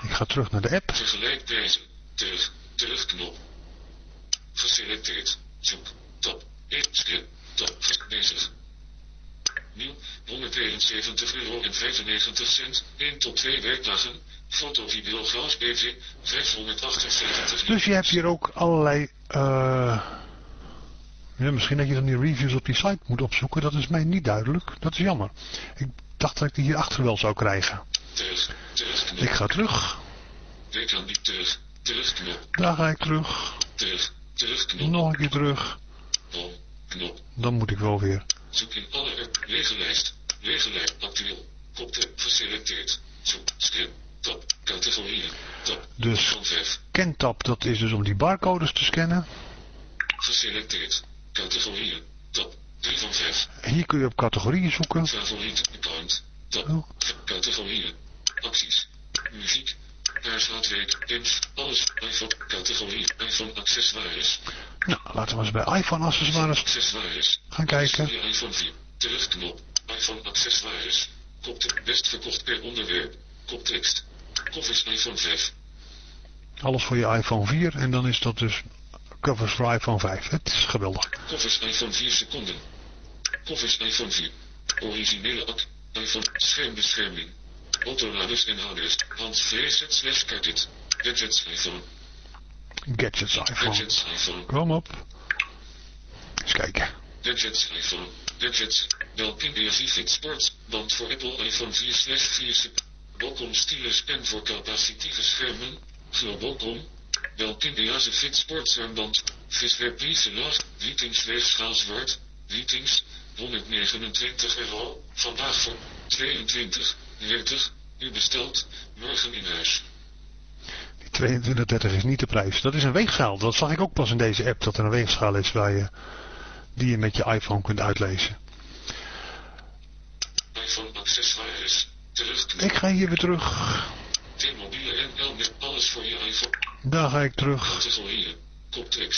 Ik ga terug naar de app. Vergelijk prijzen. Terug. Terugknop. Geselecteerd. Zoek. 1. Scan. Tab. Bezig. Nieuw. 172 euro en 95 cent. 1 tot 2 werkdagen. Foto video Gauss BV. 578 Dus je hebt hier ook allerlei... eh ja, misschien dat je dan die reviews op die site moet opzoeken. Dat is mij niet duidelijk. Dat is jammer. Ik dacht dat ik die hierachter wel zou krijgen. Terug. Terugknop. Ik ga terug. Weekaanbied terug. Terugknop. Daar ga ik terug. Terug. Terugknop. Nog een keer terug. Knop. Dan moet ik wel weer. Zoek in alle app. Lege lijst. Lege lijst. Actueel. Kopte. Geselecteerd. Zoek. Scan. Tab. Categorieën. Tab. Dus Van 5. Kentab, dat is dus om die barcodes te scannen. Geselecteerd. Categorieën. Tab. 3 van 5. Hier kun je op categorieën zoeken. Favoriet. Account. Tab. Oh. Categorieën. Acties. Muziek. Paarshaatweek. Games. Alles. iPhone. Categorie. iPhone accessoires. Nou, laten we eens bij iPhone accessoires Accessoires. gaan kijken. IPhone 4. Terugknop. iPhone accessoires. Kopte. Best verkocht per onderwerp. Koptekst. Koffers iPhone 5. Alles voor je iPhone 4 en dan is dat dus covers voor iPhone 5. Het is geweldig. Koffers iPhone 4 seconden. Koffers iPhone 4. Originele ak. iPhone. Schermbescherming. Autoladers en houders. Hans Vreeset slash cardit. Gadgets iPhone. Gadgets iPhone. Gadgets iPhone. Kom op. Eens kijken. Gadgets iPhone. Gadgets. Belkin Fit Sports. Band voor Apple iPhone 4 slash 4 sub. Welkom stylus pen voor capacitieve schermen. Globocom. Belkin EASE Fit Sports armband. Viswerp Priese Laag. Wietings weegschaal zwart. Wietings. 129 euro. Vandaag voor 22. 40. U bestelt. Morgen in huis. Die 2230 is niet de prijs. Dat is een weegschaal. Dat zag ik ook pas in deze app. Dat er een weegschaal is waar je, die je met je iPhone kunt uitlezen. iPhone accessoires. Terugknop. Ik ga hier weer terug. T-mobiele NL met alles voor je iPhone. Daar ga ik terug.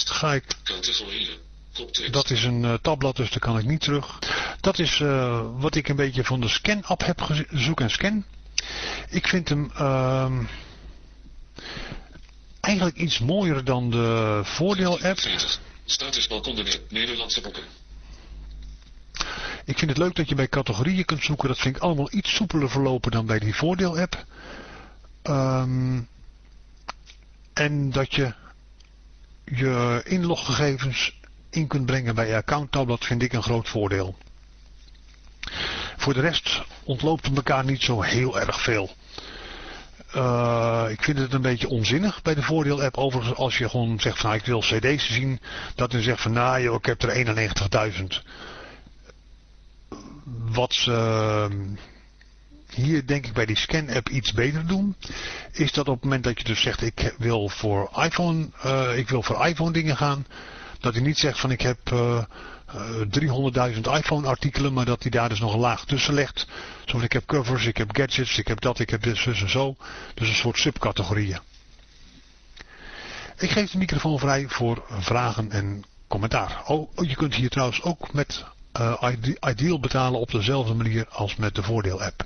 Ga ik. Dat is een eh, tabblad, dus daar kan ik niet terug. Dat is eh, wat ik een beetje van de scan-app heb gezien. Zoek en scan. Ik vind hem... ehm, eigenlijk iets mooier dan de voordeel-app. 40. Status balkondenweer. Nederlandse boeken. Ik vind het leuk dat je bij categorieën kunt zoeken. Dat vind ik allemaal iets soepeler verlopen dan bij die voordeel-app. Ehm, en dat je je inloggegevens in kunt brengen bij je accounttab, dat vind ik een groot voordeel. Voor de rest ontloopt het elkaar niet zo heel erg veel. Uh, ik vind het een beetje onzinnig bij de voordeel-app. Overigens, als je gewoon zegt van nou, ik wil cd's zien, dat je zegt van nou joh, ik heb er 91.000. Wat ze uh, hier denk ik bij die scan-app iets beter doen, is dat op het moment dat je dus zegt ik wil voor iPhone, uh, ik wil voor iPhone dingen gaan, dat hij niet zegt van ik heb uh, uh, 300.000 iPhone artikelen, maar dat hij daar dus nog een laag tussen legt. Zoals ik heb covers, ik heb gadgets, ik heb dat, ik heb dit, zus en zo. Dus een soort subcategorieën. Ik geef de microfoon vrij voor vragen en commentaar. Oh, je kunt hier trouwens ook met uh, Ideal betalen op dezelfde manier als met de voordeel-app.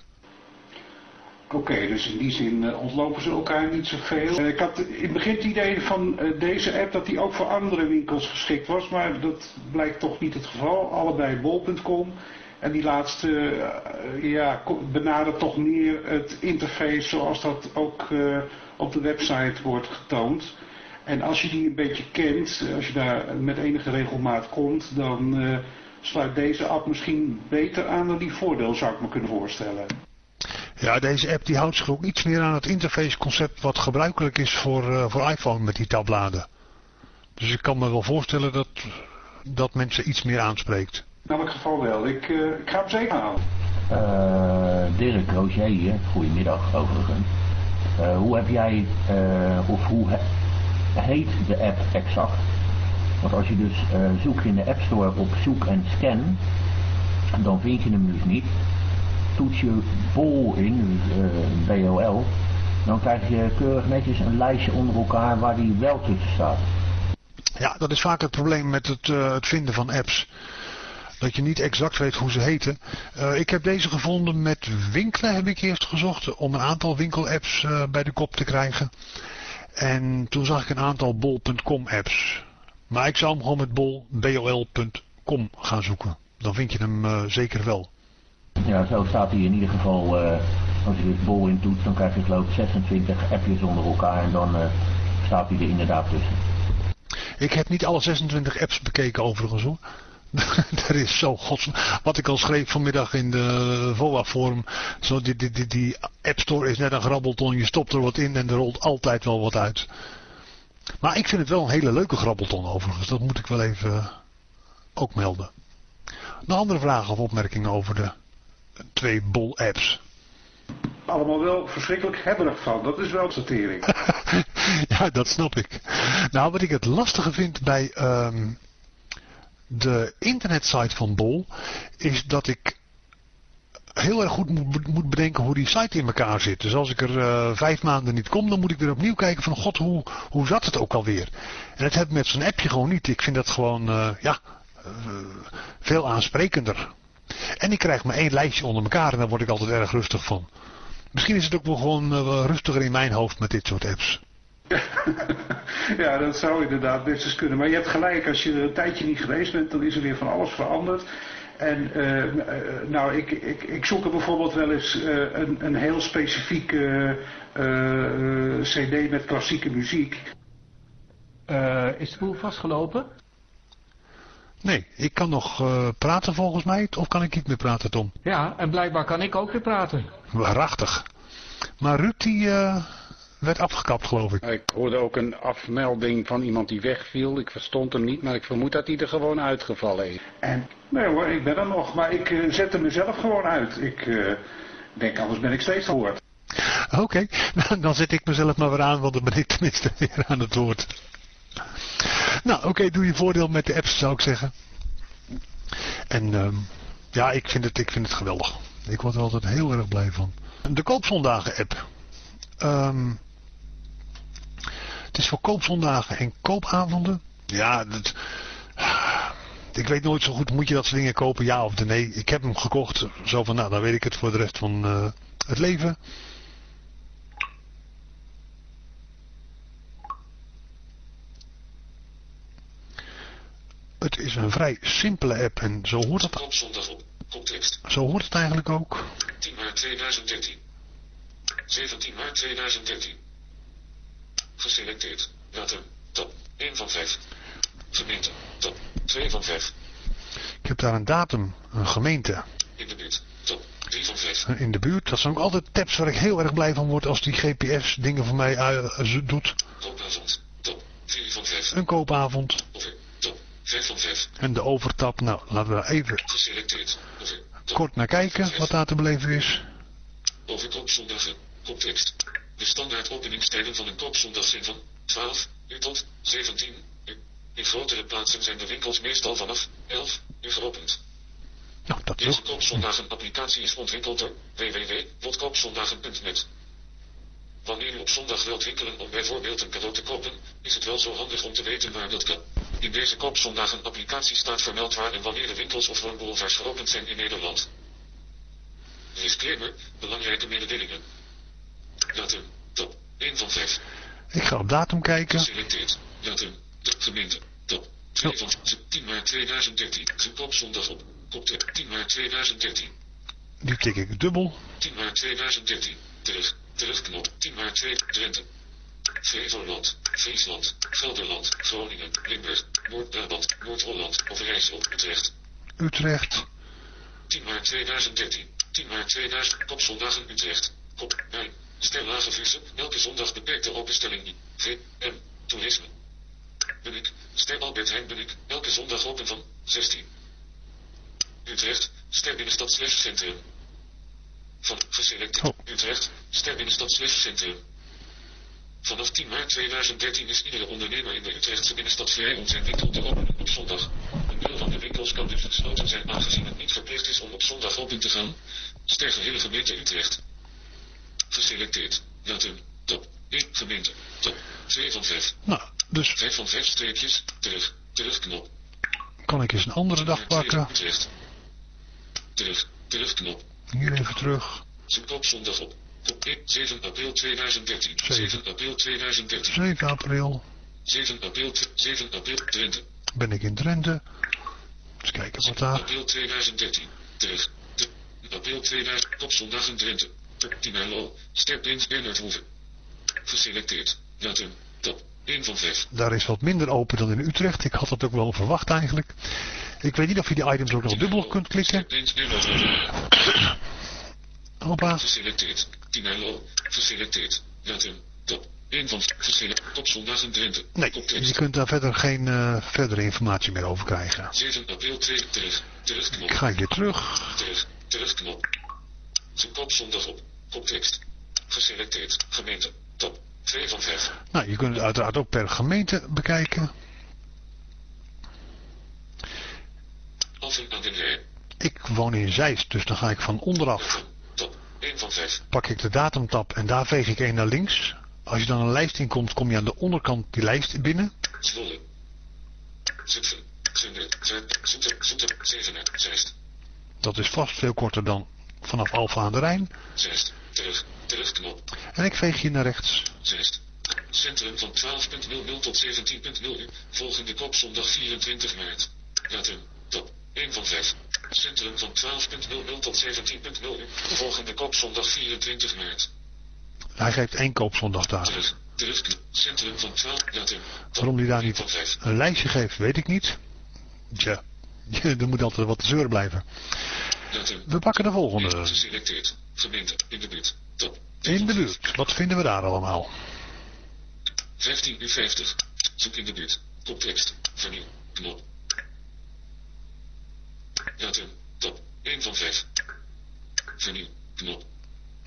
Oké, dus in die zin uh, ontlopen ze elkaar niet zoveel. Uh, ik had in het begin het idee van uh, deze app dat die ook voor andere winkels geschikt was, maar dat blijkt toch niet het geval. Allebei bol.com. En die laatste ja, benadert toch meer het interface zoals dat ook op de website wordt getoond. En als je die een beetje kent, als je daar met enige regelmaat komt, dan sluit deze app misschien beter aan dan die voordeel zou ik me kunnen voorstellen. Ja, deze app die houdt zich ook iets meer aan het interface concept wat gebruikelijk is voor, uh, voor iPhone met die tabbladen. Dus ik kan me wel voorstellen dat, dat mensen iets meer aanspreekt. In elk geval wel. Ik, uh, ik ga hem zeker halen. Uh, Dirk Roger hier. Goedemiddag overigens. hoe heb jij, of hoe he heet de app exact? Want als je dus zoekt in de App Store op zoek en scan, dan vind je hem dus niet toets je bol in, uh, BOL, dan krijg je keurig netjes een lijstje onder elkaar waar die wel tussen staat. Ja, dat is vaak het probleem met het, uh, het vinden van apps. Dat je niet exact weet hoe ze heten. Uh, ik heb deze gevonden met winkelen heb ik eerst gezocht. Om een aantal winkelapps bij de kop te krijgen. En toen zag ik een aantal bol.com apps. Maar ik zou hem gewoon met bol, bol.com gaan zoeken. Dan vind je hem zeker wel. Ja, zo staat hij in ieder geval, uh, als je dit bol in doet, dan krijg je geloof ik 26 appjes onder elkaar en dan uh, staat hij er inderdaad tussen. Ik heb niet alle 26 apps bekeken overigens hoor. (laughs) er is zo gods... Wat ik al schreef vanmiddag in de VOA forum. Zo die, die, die, die App Store is net een grabbelton. Je stopt er wat in en er rolt altijd wel wat uit. Maar ik vind het wel een hele leuke grabbelton overigens. Dat moet ik wel even ook melden. Nog andere vragen of opmerkingen over de twee bol-apps. Allemaal wel verschrikkelijk hebberig van. Dat is wel sortering. (laughs) ja, dat snap ik. Nou, wat ik het lastige vind bij um, de internetsite van Bol... is dat ik heel erg goed moet, bedenken hoe die site in elkaar zit. Dus als ik er uh, vijf maanden niet kom, dan moet ik weer opnieuw kijken van... God, hoe, hoe zat het ook alweer? En het heb met zo'n appje gewoon niet. Ik vind dat gewoon, uh, ja, uh, veel aansprekender. En ik krijg maar één lijstje onder elkaar en daar word ik altijd erg rustig van. Misschien is het ook wel gewoon uh, rustiger in mijn hoofd met dit soort apps. (laughs) ja, dat zou inderdaad best eens kunnen. Maar je hebt gelijk, als je er een tijdje niet geweest bent, dan is er weer van alles veranderd. En uh, uh, nou, ik, ik, ik zoek er bijvoorbeeld wel eens uh, een, een heel specifieke cd met klassieke muziek. is de boel vastgelopen? Nee, ik kan nog uh, praten volgens mij, of kan ik niet meer praten, Tom? Ja, en blijkbaar kan ik ook weer praten. Waarachtig. Maar Ruud, die uh, werd afgekapt, geloof ik. Ik hoorde ook een afmelding van iemand die wegviel. Ik verstond hem niet, maar ik vermoed dat hij er gewoon uitgevallen is. En, nee hoor, ik ben er nog, maar ik uh, zette mezelf gewoon uit. Ik denk, anders ben ik steeds aan het woord. Oké, okay. (laughs) dan zet ik mezelf maar weer aan, want dan ben ik tenminste (laughs) weer aan het woord. Nou, oké, doe je voordeel met de apps, zou ik zeggen. En um, ja, ik vind, het, ik vind het geweldig. Ik word er altijd heel erg blij van. De koopzondagen app. Um, het is voor koopzondagen en koopavonden. Ja, dat, ik weet nooit zo goed, moet je dat soort dingen kopen, ja of nee. Ik heb hem gekocht, zo van, nou, dan weet ik het voor de rest van uh, het leven. Het is een vrij simpele app en zo hoort het, zo hoort het eigenlijk ook. 10 maart 2013. 17 maart 2013. Geselecteerd. Datum. Top 1 van 5. Gemeente. Top 2 van 5. Ik heb daar een datum, een gemeente In de buurt. Top 3 van 5. eh, in de buurt. Dat zijn ook altijd tabs waar ik heel erg blij van word als die GPS dingen voor mij z- doet. Koopavond. Top 4 van 5. Een koopavond Over. Top 5 van 5. en de overtap. Nou, laten we even Geselecteerd. Top. kort naar kijken wat daar te beleven is. Over koopzondagen. Koptekst. De standaard openingstijden van een koopzondag zijn van 12 uur tot 17 uur. In grotere plaatsen zijn de winkels meestal vanaf 11 uur geopend. Nou, dat Deze ook. koopzondagen applicatie is ontwikkeld door www.koopzondagen.net. Wanneer u op zondag wilt winkelen om bijvoorbeeld een cadeau te kopen, is het wel zo handig om te weten waar dat kan. In deze koopzondagen applicatie staat vermeld waar en wanneer de winkels of woonboulevards geopend zijn in Nederland. Disclaimer, belangrijke mededelingen. Datum, top, 1 van 5. Ik ga op datum kijken. Geselecteerd. Datum. De gemeente. Top. 2 van 10 maart 2013. Zoek op zondag op. Koptek 10 maart 2013. Die tik ik dubbel. 10 maart 2013. Terug. Terugknop. 10 maart 2. Flevoland. Friesland. Gelderland. Groningen. Limburg. Noord-Brabant. Noord-Holland. Overijssel. Utrecht. Utrecht. 10 maart 2013. 10 maart 2000. Kopzondagen Utrecht. Kop. Ster Lage Vuurse. Elke zondag beperkte openstelling I. V. M. Toerisme. Bunnik. Ster Albert Heijn Bunnik. Elke zondag open van 16. Utrecht. Ster Binnenstad slash Centrum. Van geselecteerd. Oh. Utrecht. Ster Binnenstad slash Centrum. Vanaf 10 maart 2013 is iedere ondernemer in de Utrechtse binnenstad vrij om zijn winkel te openen op zondag. Een deel van de winkels kan dus gesloten zijn aangezien het niet verplicht is om op zondag open te gaan. Ster gehele gemeente Utrecht. Geselecteerd. Datum. Top. 1 gemeente. Top. 2 van 5. Nou, dus 5 van 5 streepjes. Terug. Terugknop. kan ik eens een andere dag pakken. Utrecht. Terug. Terugknop. Hier even terug. Zoek op zondag op. Op 1, 7 april 2013. Zeven. 7 april 2013. 7 april 7 april, 7 april, Drenthe. ben ik in Drenthe. Eens kijken wat daar. April 2013. Terug. Te- April 2000. Kopzondag in Drenthe. Optimalo. Sterprins Bernard Hoeve. Geselecteerd. Datum. Top. 1 van 5. Daar is wat minder open dan in Utrecht. Ik had dat ook wel verwacht eigenlijk. Ik weet niet of je die items ook nog dubbel kunt klikken. Hoppa. Geselecteerd. Timalo. Geselecteerd. Datum. Top. 1 van geselecteerd. Kopzondag in Drenthe. Nee, je kunt daar verder geen eh, verdere informatie meer over krijgen. 7 april 2. Terug. Terugknop. Ik ga hier terug. Terug. Terugknop. Zoek op zondag op. Koptekst. Geselecteerd. Gemeente. Top. 2 van 5. Nou, je kunt het uiteraard ook per gemeente bekijken. Alphen aan den Rijn. Ik woon in Zeist, dus dan ga ik van onderaf. Datum. Top. 1 van 5. Pak ik de datumtab en daar veeg ik één naar links. Als je dan een lijst in komt, kom je aan de onderkant die lijst binnen. Zwolle. Zutphen. Zundert. Zuid. Zoeter. Zoeter. Zevenaar. Zeist. Dat is vast veel korter dan vanaf Alfa aan de Rijn. Zeist. Terug. Terugknop. En ik veeg hier naar rechts. Zeist. Centrum van 12.00 tot 17.0 uur. Volgende kop zondag 24 maart. Datum. Top. 1 van 5. Centrum van 12.00 tot 17.0 uur. Volgende kop zondag 24 maart. Hij geeft één koopzondag daar. Terug. Terugknop. Centrum van 12. Datum. Waarom die daar 1 niet van 5. een lijstje geeft, weet ik niet. Tja, (laughs) er moet altijd wat te zeuren blijven. Datum. We pakken de volgende. Geselecteerd. Gemeente. In de buurt. Top. In de buurt. Wat vinden we daar allemaal? 15 uur 50. Zoek in de buurt. Koptekst. Vernieuw. Knop. Datum. Top. 1 van 5. Vernieuw. Knop.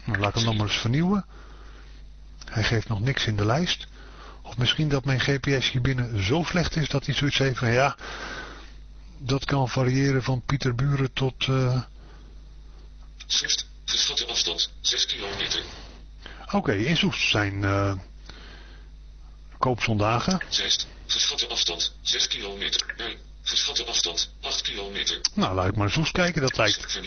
Nou, laat ik hem nog maar eens vernieuwen. Hij geeft nog niks in de lijst. Of misschien dat mijn GPS hier binnen zo slecht is dat hij zoiets heeft van ja, dat kan variëren van Pieterburen tot... eh, Soest. Geschatte afstand. 6 kilometer. Oké, in Soest zijn eh koopzondagen. Zeist. Geschatte afstand. 6 kilometer. Mijn. Geschatte afstand. 8 kilometer. Nou, laat ik maar Soest kijken. Dat lijkt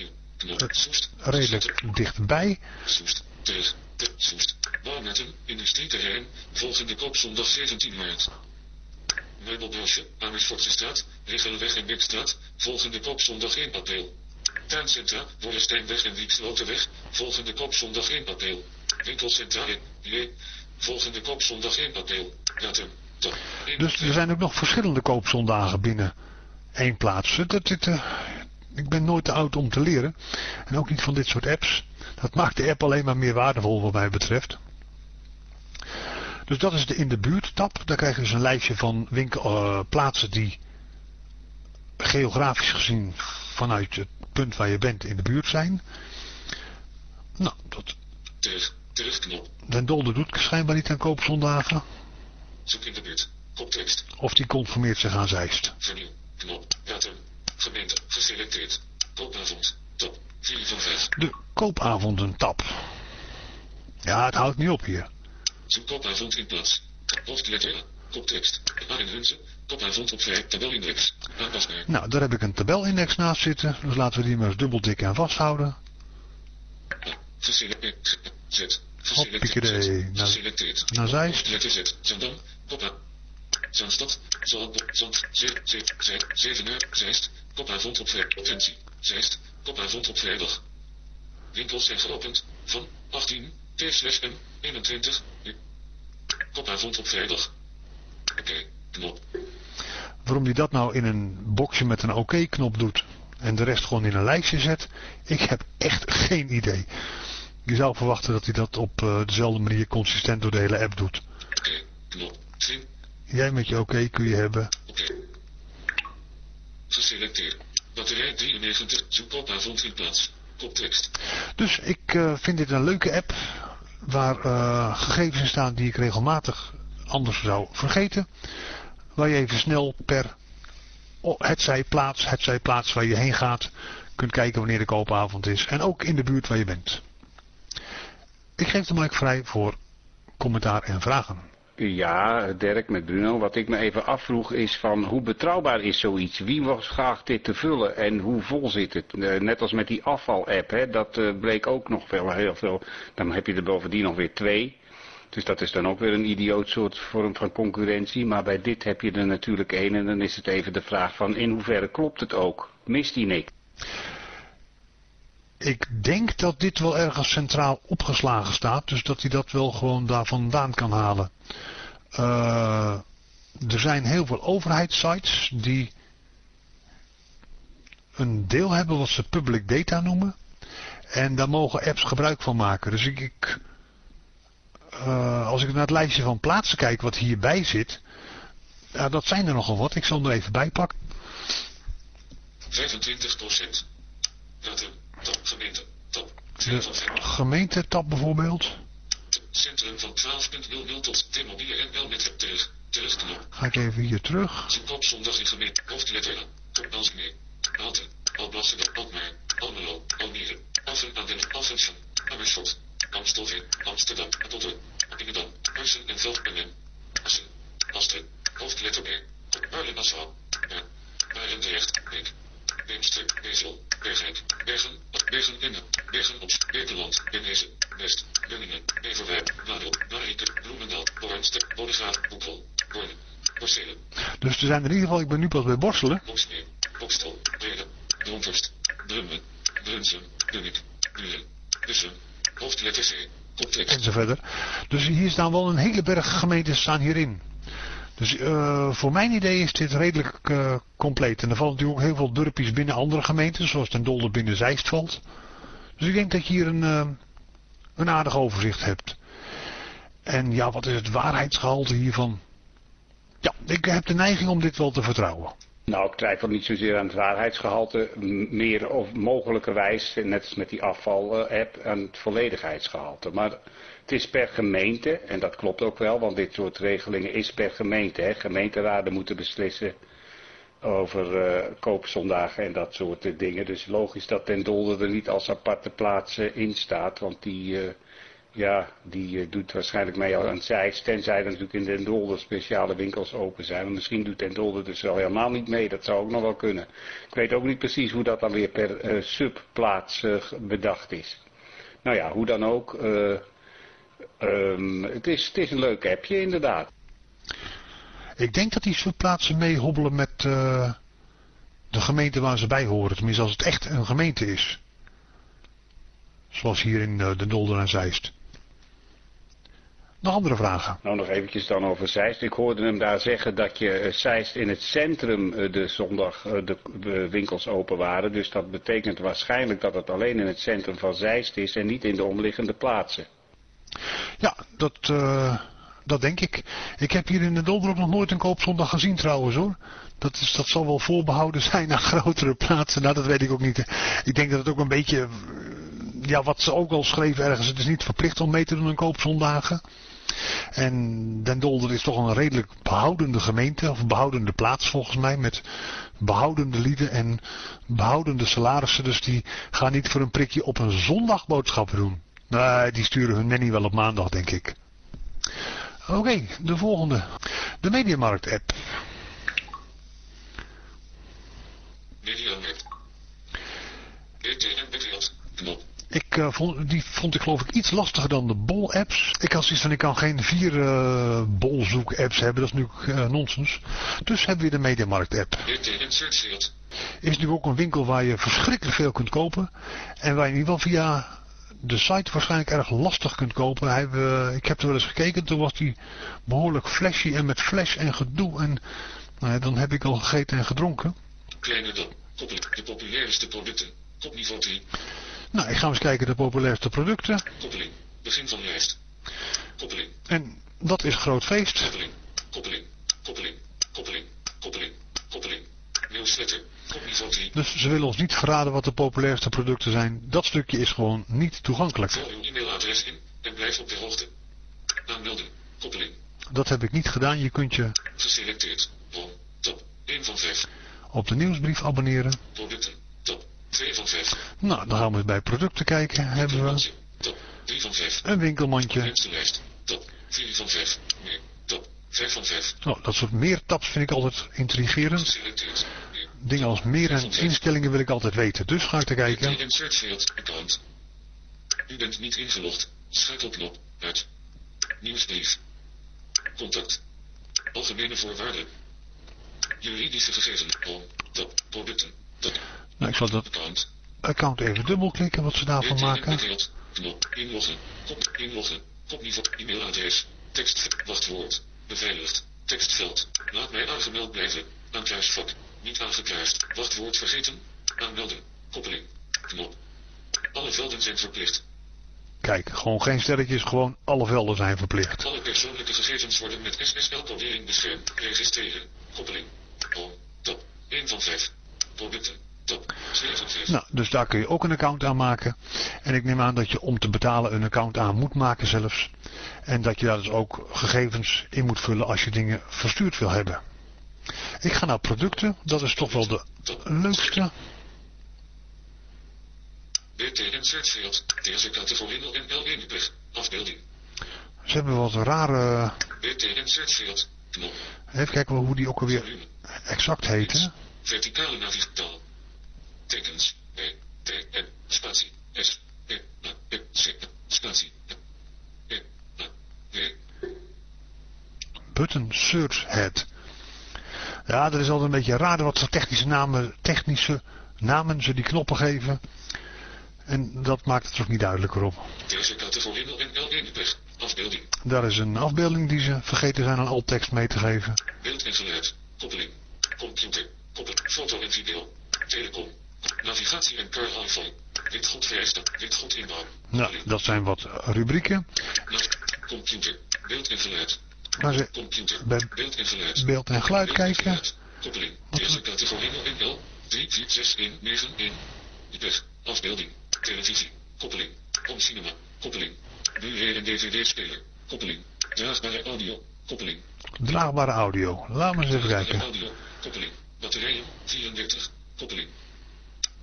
redelijk dichtbij. Soest. Terug. Te. Soest. Bouwnetten. Industrieterrein. Volgende kop zondag 17 maart. Meubelbosje, Amersfoortsestraat, Riggelenweg en Wikstraat, volgende kop zondag 1 april. Tuincentra, Bollesteinweg en Wiekslotenweg, volgende kop zondag 1 april. Winkelcentra in, J, volgende kop zondag 1 april. Datum, top. 1 Dus er zijn ook nog verschillende koopzondagen binnen één plaats. Dat, dit, eh, ik ben nooit te oud om te leren. En ook niet van dit soort apps. Dat maakt de app alleen maar meer waardevol wat mij betreft. Dus dat is de in de buurt tab. Daar krijg je dus een lijstje van winkel, eh, plaatsen die geografisch gezien vanuit het punt waar je bent in de buurt zijn. Nou, dat, Terug, terugknop. Den Dolder doet schijnbaar niet aan koopzondagen. Zoek in de buurt. Koptekst. Of die conformeert zich aan Zeist. Vernieuw. Knop. Datum. Gemeente. Geselecteerd. Koopavond. Top. 4 van 5. De. Ja, het houdt niet op hier. Zoek koopavond in plaats. Hoofdletter. Koptekst. A en Hunze. Koopavond op 5. Tabelindex. Aanpasbaar. Nou, daar heb ik een tabelindex naast zitten. Dus laten we die maar eens dubbel dik aan vasthouden. Geselecteerd. Z. Hoppakee, Geselecteerd. Geselecteerd. naar Zeist. Hoofdletter Z. Zandam. Koppa. Zandstad. Zand. Zand. Zee. Zee. Zee. Zevenaar. Zeist. Kopavond op vrijdag. Offensie. Zeist. Kopavond op vrijdag. Winkels zijn geopend. Van 18. T slash M. 21. Nu. Kopavond op vrijdag. Oké. Knop. Waarom hij dat nou in een boxje met een oké-knop doet en de rest gewoon in een lijstje zet, ik heb echt geen idee. Je zou verwachten dat hij dat op eh, dezelfde manier consistent door de hele app doet. Oké. Knop. Trim. Jij met je oké kun je hebben. Oké. Geselecteerd. Batterij 93. Zoek kopavond in plaats. Koptekst. Dus ik eh, vind dit een leuke app waar eh, gegevens in staan die ik regelmatig anders zou vergeten. Waar je even snel per oh, hetzij plaats, hetzij plaats waar je heen gaat, kunt kijken wanneer de koopavond is. En ook in de buurt waar je bent. Ik geef de mic vrij voor commentaar en vragen. Ja, Dirk met Bruno. Wat ik me even afvroeg is van hoe betrouwbaar is zoiets? Wie was graag dit te vullen en hoe vol zit het? Eh, net als met die afval-app, dat eh, bleek ook nog wel heel veel. Dan heb je er bovendien nog weer twee. Dus dat is dan ook weer een idioot soort vorm van concurrentie. Maar bij dit heb je er natuurlijk één en dan is het even de vraag van in hoeverre klopt het ook? Mist die niks? Ik denk dat dit wel ergens centraal opgeslagen staat. Dus dat hij dat wel gewoon daar vandaan kan halen. Eh, er zijn heel veel overheidssites die een deel hebben wat ze public data noemen. En daar mogen apps gebruik van maken. Dus ik, eh, als ik naar het lijstje van plaatsen kijk wat hierbij zit. Dat zijn er nogal wat. Ik zal hem er even bij pakken. 25 procent. Datum. Top. Gemeente. Top. 2 De van 5. gemeentetab bijvoorbeeld. Centrum van 12.00 tot T-mobiele NL met terug. Terugknop. Ga ik even hier terug. Op zondag in gemeente. Hoofdletter A. Alsmeer. Alten. Alblasserde. Alkmaar. Almelo. Almere. Alphen aan den Alphensen. Amersfoort. Amstelveen. Amsterdam. Apeldoorn. Appingedam. Arsen en Veldpennen. Assen. Asten. Hoofdletter B. Haarlem-Nassau. Bern. Barendrecht. Beek. Beemster. Bezel. Bergijk. Bergen. Bergen Innen. Bergen op Bekerland. Benezen. West. Bunningen. Beverwijk. Bladel. Blarieke. Bloemendaal. Bornster. Bodegraaf. Boekel. Borne. Porcelen. Dus er zijn in ieder geval, ik ben nu pas bij borstelen. Boksmeer, Bokstel, Brede, Bronkhorst, Brummen, Brunsum, Bunnik, Buren, Bussum, hoofdletter C, koptekst. En zo verder. Dus hier staan wel een hele berg gemeentes staan hierin. Dus eh, voor mijn idee is dit redelijk eh, compleet. En er vallen natuurlijk ook heel veel dorpjes binnen andere gemeenten, zoals ten Dolder binnen Zeist valt. Dus ik denk dat je hier een, eh, een aardig overzicht hebt. En ja, wat is het waarheidsgehalte hiervan? Ja, ik heb de neiging om dit wel te vertrouwen. Nou, ik twijfel niet zozeer aan het waarheidsgehalte, meer of mogelijkerwijs, net als met die afval-app, aan het volledigheidsgehalte. Maar het is per gemeente, en dat klopt ook wel, want dit soort regelingen is per gemeente. Hè. Gemeenteraden moeten beslissen over eh, koopzondagen en dat soort eh, dingen. Dus logisch dat Den Dolder er niet als aparte plaats eh, in staat, want die... ja, die doet waarschijnlijk mee aan Zeist, tenzij er natuurlijk in Den Dolder speciale winkels open zijn. Maar misschien doet Den Dolder dus wel helemaal niet mee, dat zou ook nog wel kunnen. Ik weet ook niet precies hoe dat dan weer per subplaats bedacht is. Nou ja, hoe dan ook, eh, ehm, het, is, het is een leuk appje inderdaad. Ik denk dat die subplaatsen meehobbelen met uh, de gemeente waar ze bij horen. Tenminste als het echt een gemeente is. Zoals hier in uh, de Dolder en Zeist. Nog andere vragen? Nou, nog eventjes dan over Zeist. Ik hoorde hem daar zeggen dat je uh, Zeist in het centrum de zondag de winkels open waren. Dus dat betekent waarschijnlijk dat het alleen in het centrum van Zeist is en niet in de omliggende plaatsen. Ja, dat, uh, dat denk ik. Ik heb hier in de ook nog nooit een koopzondag gezien trouwens hoor. Dat, is, dat zal wel voorbehouden (laughs) zijn aan grotere plaatsen. Nou, dat weet ik ook niet. Ik denk dat het ook een beetje... Ja, wat ze ook al schreven ergens. Het is niet verplicht om mee te doen aan koopzondagen. En Den Dolder is toch een redelijk behoudende gemeente. Of behoudende plaats volgens mij. Met behoudende lieden en behoudende salarissen. Dus die gaan niet voor een prikje op een zondag boodschappen doen. Nee, die sturen hun nanny wel op maandag, denk ik. Oké, de volgende. De Mediamarkt-app. Ik uh, vond, die vond ik geloof ik iets lastiger dan de bol-apps. Ik had zoiets van, ik kan geen vier uh, bolzoek-apps hebben, dat is nu uh, nonsens. Dus hebben we de Mediamarkt-app. Is nu ook een winkel waar je verschrikkelijk veel kunt kopen. En waar je in ieder geval via de site waarschijnlijk erg lastig kunt kopen. Hij, uh, ik heb er wel eens gekeken, toen was die behoorlijk flashy en met flash en gedoe. En nou, dan heb ik al gegeten en gedronken. Kleine dan, de populairste producten, kopniveau 3. Nou, ik ga eens kijken de populairste producten. Koppeling, begin van lijst. Koppeling. En dat is groot feest. Koppeling, koppeling, koppeling, koppeling, koppeling, koppeling. Nieuwsletter, dus ze willen ons niet verraden wat de populairste producten zijn. Dat stukje is gewoon niet toegankelijk. Vul uw e-mailadres in en blijf op de hoogte. Aanmelden. Koppeling. Dat heb ik niet gedaan. Je kunt je... Geselecteerd. Bron. Top. 1 van 5. Op de nieuwsbrief abonneren. Producten. Top. 2 van 5. Nou, dan gaan we bij producten kijken. Hebben we... Top. 3 van 5. Een winkelmandje. Wensenlijst. Top. 4 van 5. Meer. Top. 5 van 5. Oh, dat soort meer tabs vind ik altijd intrigerend. Geselecteerd dingen als meer en instellingen wil ik altijd weten. Dus ga ik te kijken. In Searchfield account. U bent niet ingelogd. Schakelknop uit. Nieuwsbrief. Contact. Algemene voorwaarden. Juridische gegevens. Home. Top. Producten. Top. Nou, ik zal dat account, account even dubbelklikken wat ze daarvan maken. Knop. Inloggen. Kop. Inloggen. Kopniveau. E-mailadres. Tekst. Wachtwoord. Beveiligd. Tekstveld. Laat mij aangemeld blijven. Aan kruisvak. Niet aangekruist. Wachtwoord vergeten. Aanmelden. Koppeling. Knop. Alle velden zijn verplicht. Kijk, gewoon geen sterretjes, gewoon alle velden zijn verplicht. Alle persoonlijke gegevens worden met SSL-codering beschermd. Registreren. Koppeling. Home. Top. 1 van 5. Producten. Top. 2 van 5. Nou, dus daar kun je ook een account aan maken. En ik neem aan dat je om te betalen een account aan moet maken zelfs. En dat je daar dus ook gegevens in moet vullen als je dingen verstuurd wil hebben. Ik ga naar producten. Dat is toch wel de leukste. BTN Searchfield. Deze categorie en L1 Afbeelding. Ze hebben wat rare... BTN. Knop. Even kijken hoe die ook alweer exact heet. Verticale navigatie. Tekens. B. T. N. Spatie. S. E. E. C. Spatie. E. W. Button Search Head. Ja, dat is altijd een beetje raar wat voor technische namen, technische namen ze die knoppen geven. En dat maakt het ook niet duidelijker op. Deze categorie en L1 afbeelding. Daar is een afbeelding die ze vergeten zijn aan alt-tekst mee te geven. Beeld en geluid, koppeling, computer, koppel, foto en video, telecom, navigatie en car hi-fi, witgod vereisten, witgod inbouw. Nou, dat zijn wat rubrieken. Computer, beeld en geluid, maar ze bij beeld en geluid, beeld en geluid kijken. Koppeling. Deze categorie NL 346191. Weg. Afbeelding. Televisie. Koppeling. Home cinema. Koppeling. Blu-ray en DVD-speler. Koppeling. Draagbare audio. Koppeling. Draagbare audio. Laten we eens even kijken. Audio. Koppeling. Batterijen. 34. Koppeling.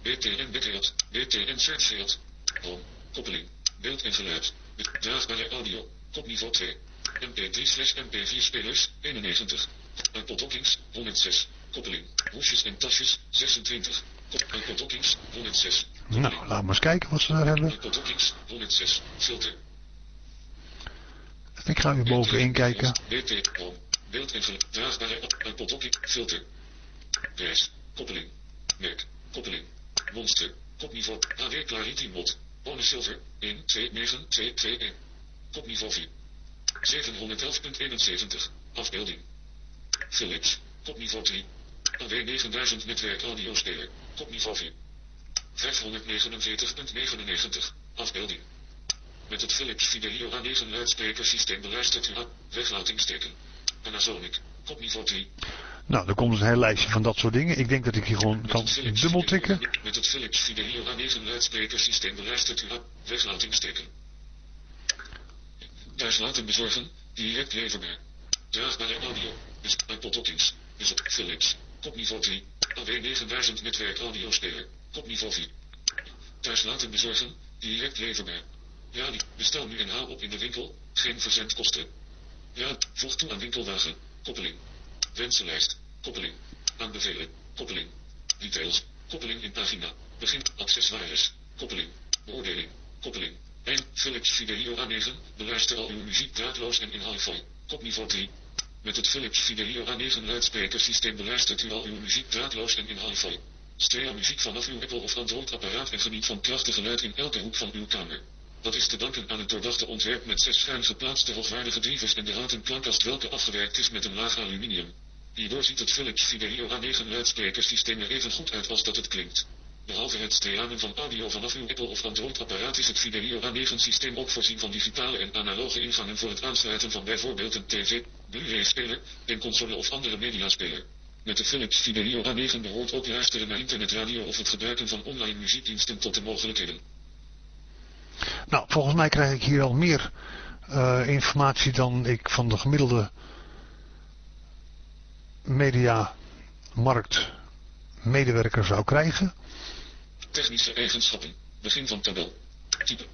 BTN Backfield. BTN Searchfield. Home. Koppeling. Beeld en geluid. Draagbare audio. Kopniveau 2. MP3 slash MP4 spelers, 91. iPod 106. Koppeling. Hoesjes en tasjes, 26. iPod Dockings, 106. Nou, laten we eens kijken wat ze daar hebben. iPod Dockings, 106. Filter. Ik ga weer bovenin kijken. Beeld en geluid. Draagbare iPod Optic. Filter. Prijs. Koppeling. Merk. Koppeling. Monster. Kopniveau. HD Clarity Mod. One Silver. 1, 2, 9, 2, 2, 1. Kopniveau 4. 711.71. Afbeelding. Philips. Kopniveau 3. AW 9000 netwerk audiospeler. Kopniveau 4. 549.99. Afbeelding. Met het Philips Fidelio A9 luidsprekersysteem beluistert u weglatingsteken. Panasonic. Kopniveau 3. Nou, er komt een heel lijstje van dat soort dingen. Ik denk dat ik hier gewoon kan dubbel tikken. A9 Met het Philips Fidelio A9 luidsprekersysteem beluistert u weglatingsteken. Thuis laten bezorgen. Direct leverbaar. Draagbare audio. Dus iPod Optings. Dus het Philips. Kopniveau 3. AW 9000 netwerk audiospeler. Kopniveau 4. Thuis laten bezorgen. Direct leverbaar. Ja, bestel nu en haal op in de winkel. Geen verzendkosten. Ja, voeg toe aan winkelwagen. Koppeling. Wensenlijst. Koppeling. Aanbevelen. Koppeling. Details. Koppeling in pagina. Begin. Accessoires. Koppeling. Beoordeling. Koppeling. 1. Philips Fidelio A9. Beluister al uw muziek draadloos en in hi-fi. Kopniveau 3. Met het Philips Fidelio A9 luidsprekersysteem beluistert u al uw muziek draadloos en in hi-fi. Muziek vanaf uw Apple of Android apparaat en geniet van krachtig geluid in elke hoek van uw kamer. Dat is te danken aan het doordachte ontwerp met zes schuin geplaatste hoogwaardige drievers en de houten klankkast welke afgewerkt is met een laag aluminium. Hierdoor ziet het Philips Fidelio A9 luidsprekersysteem er even goed uit als dat het klinkt. Behalve het streamen van audio vanaf uw Apple of Android apparaat is het Fidelio A9 systeem ook voorzien van digitale en analoge ingangen voor het aansluiten van bijvoorbeeld een tv, Blu-ray speler, een console of andere mediaspeler. Met de Philips Fidelio A9 behoort ook luisteren naar internetradio of het gebruiken van online muziekdiensten tot de mogelijkheden. Nou, volgens mij krijg ik hier al meer eh, informatie dan ik van de gemiddelde mediamarkt medewerker zou krijgen. Technische eigenschappen. Begin van tabel. Type.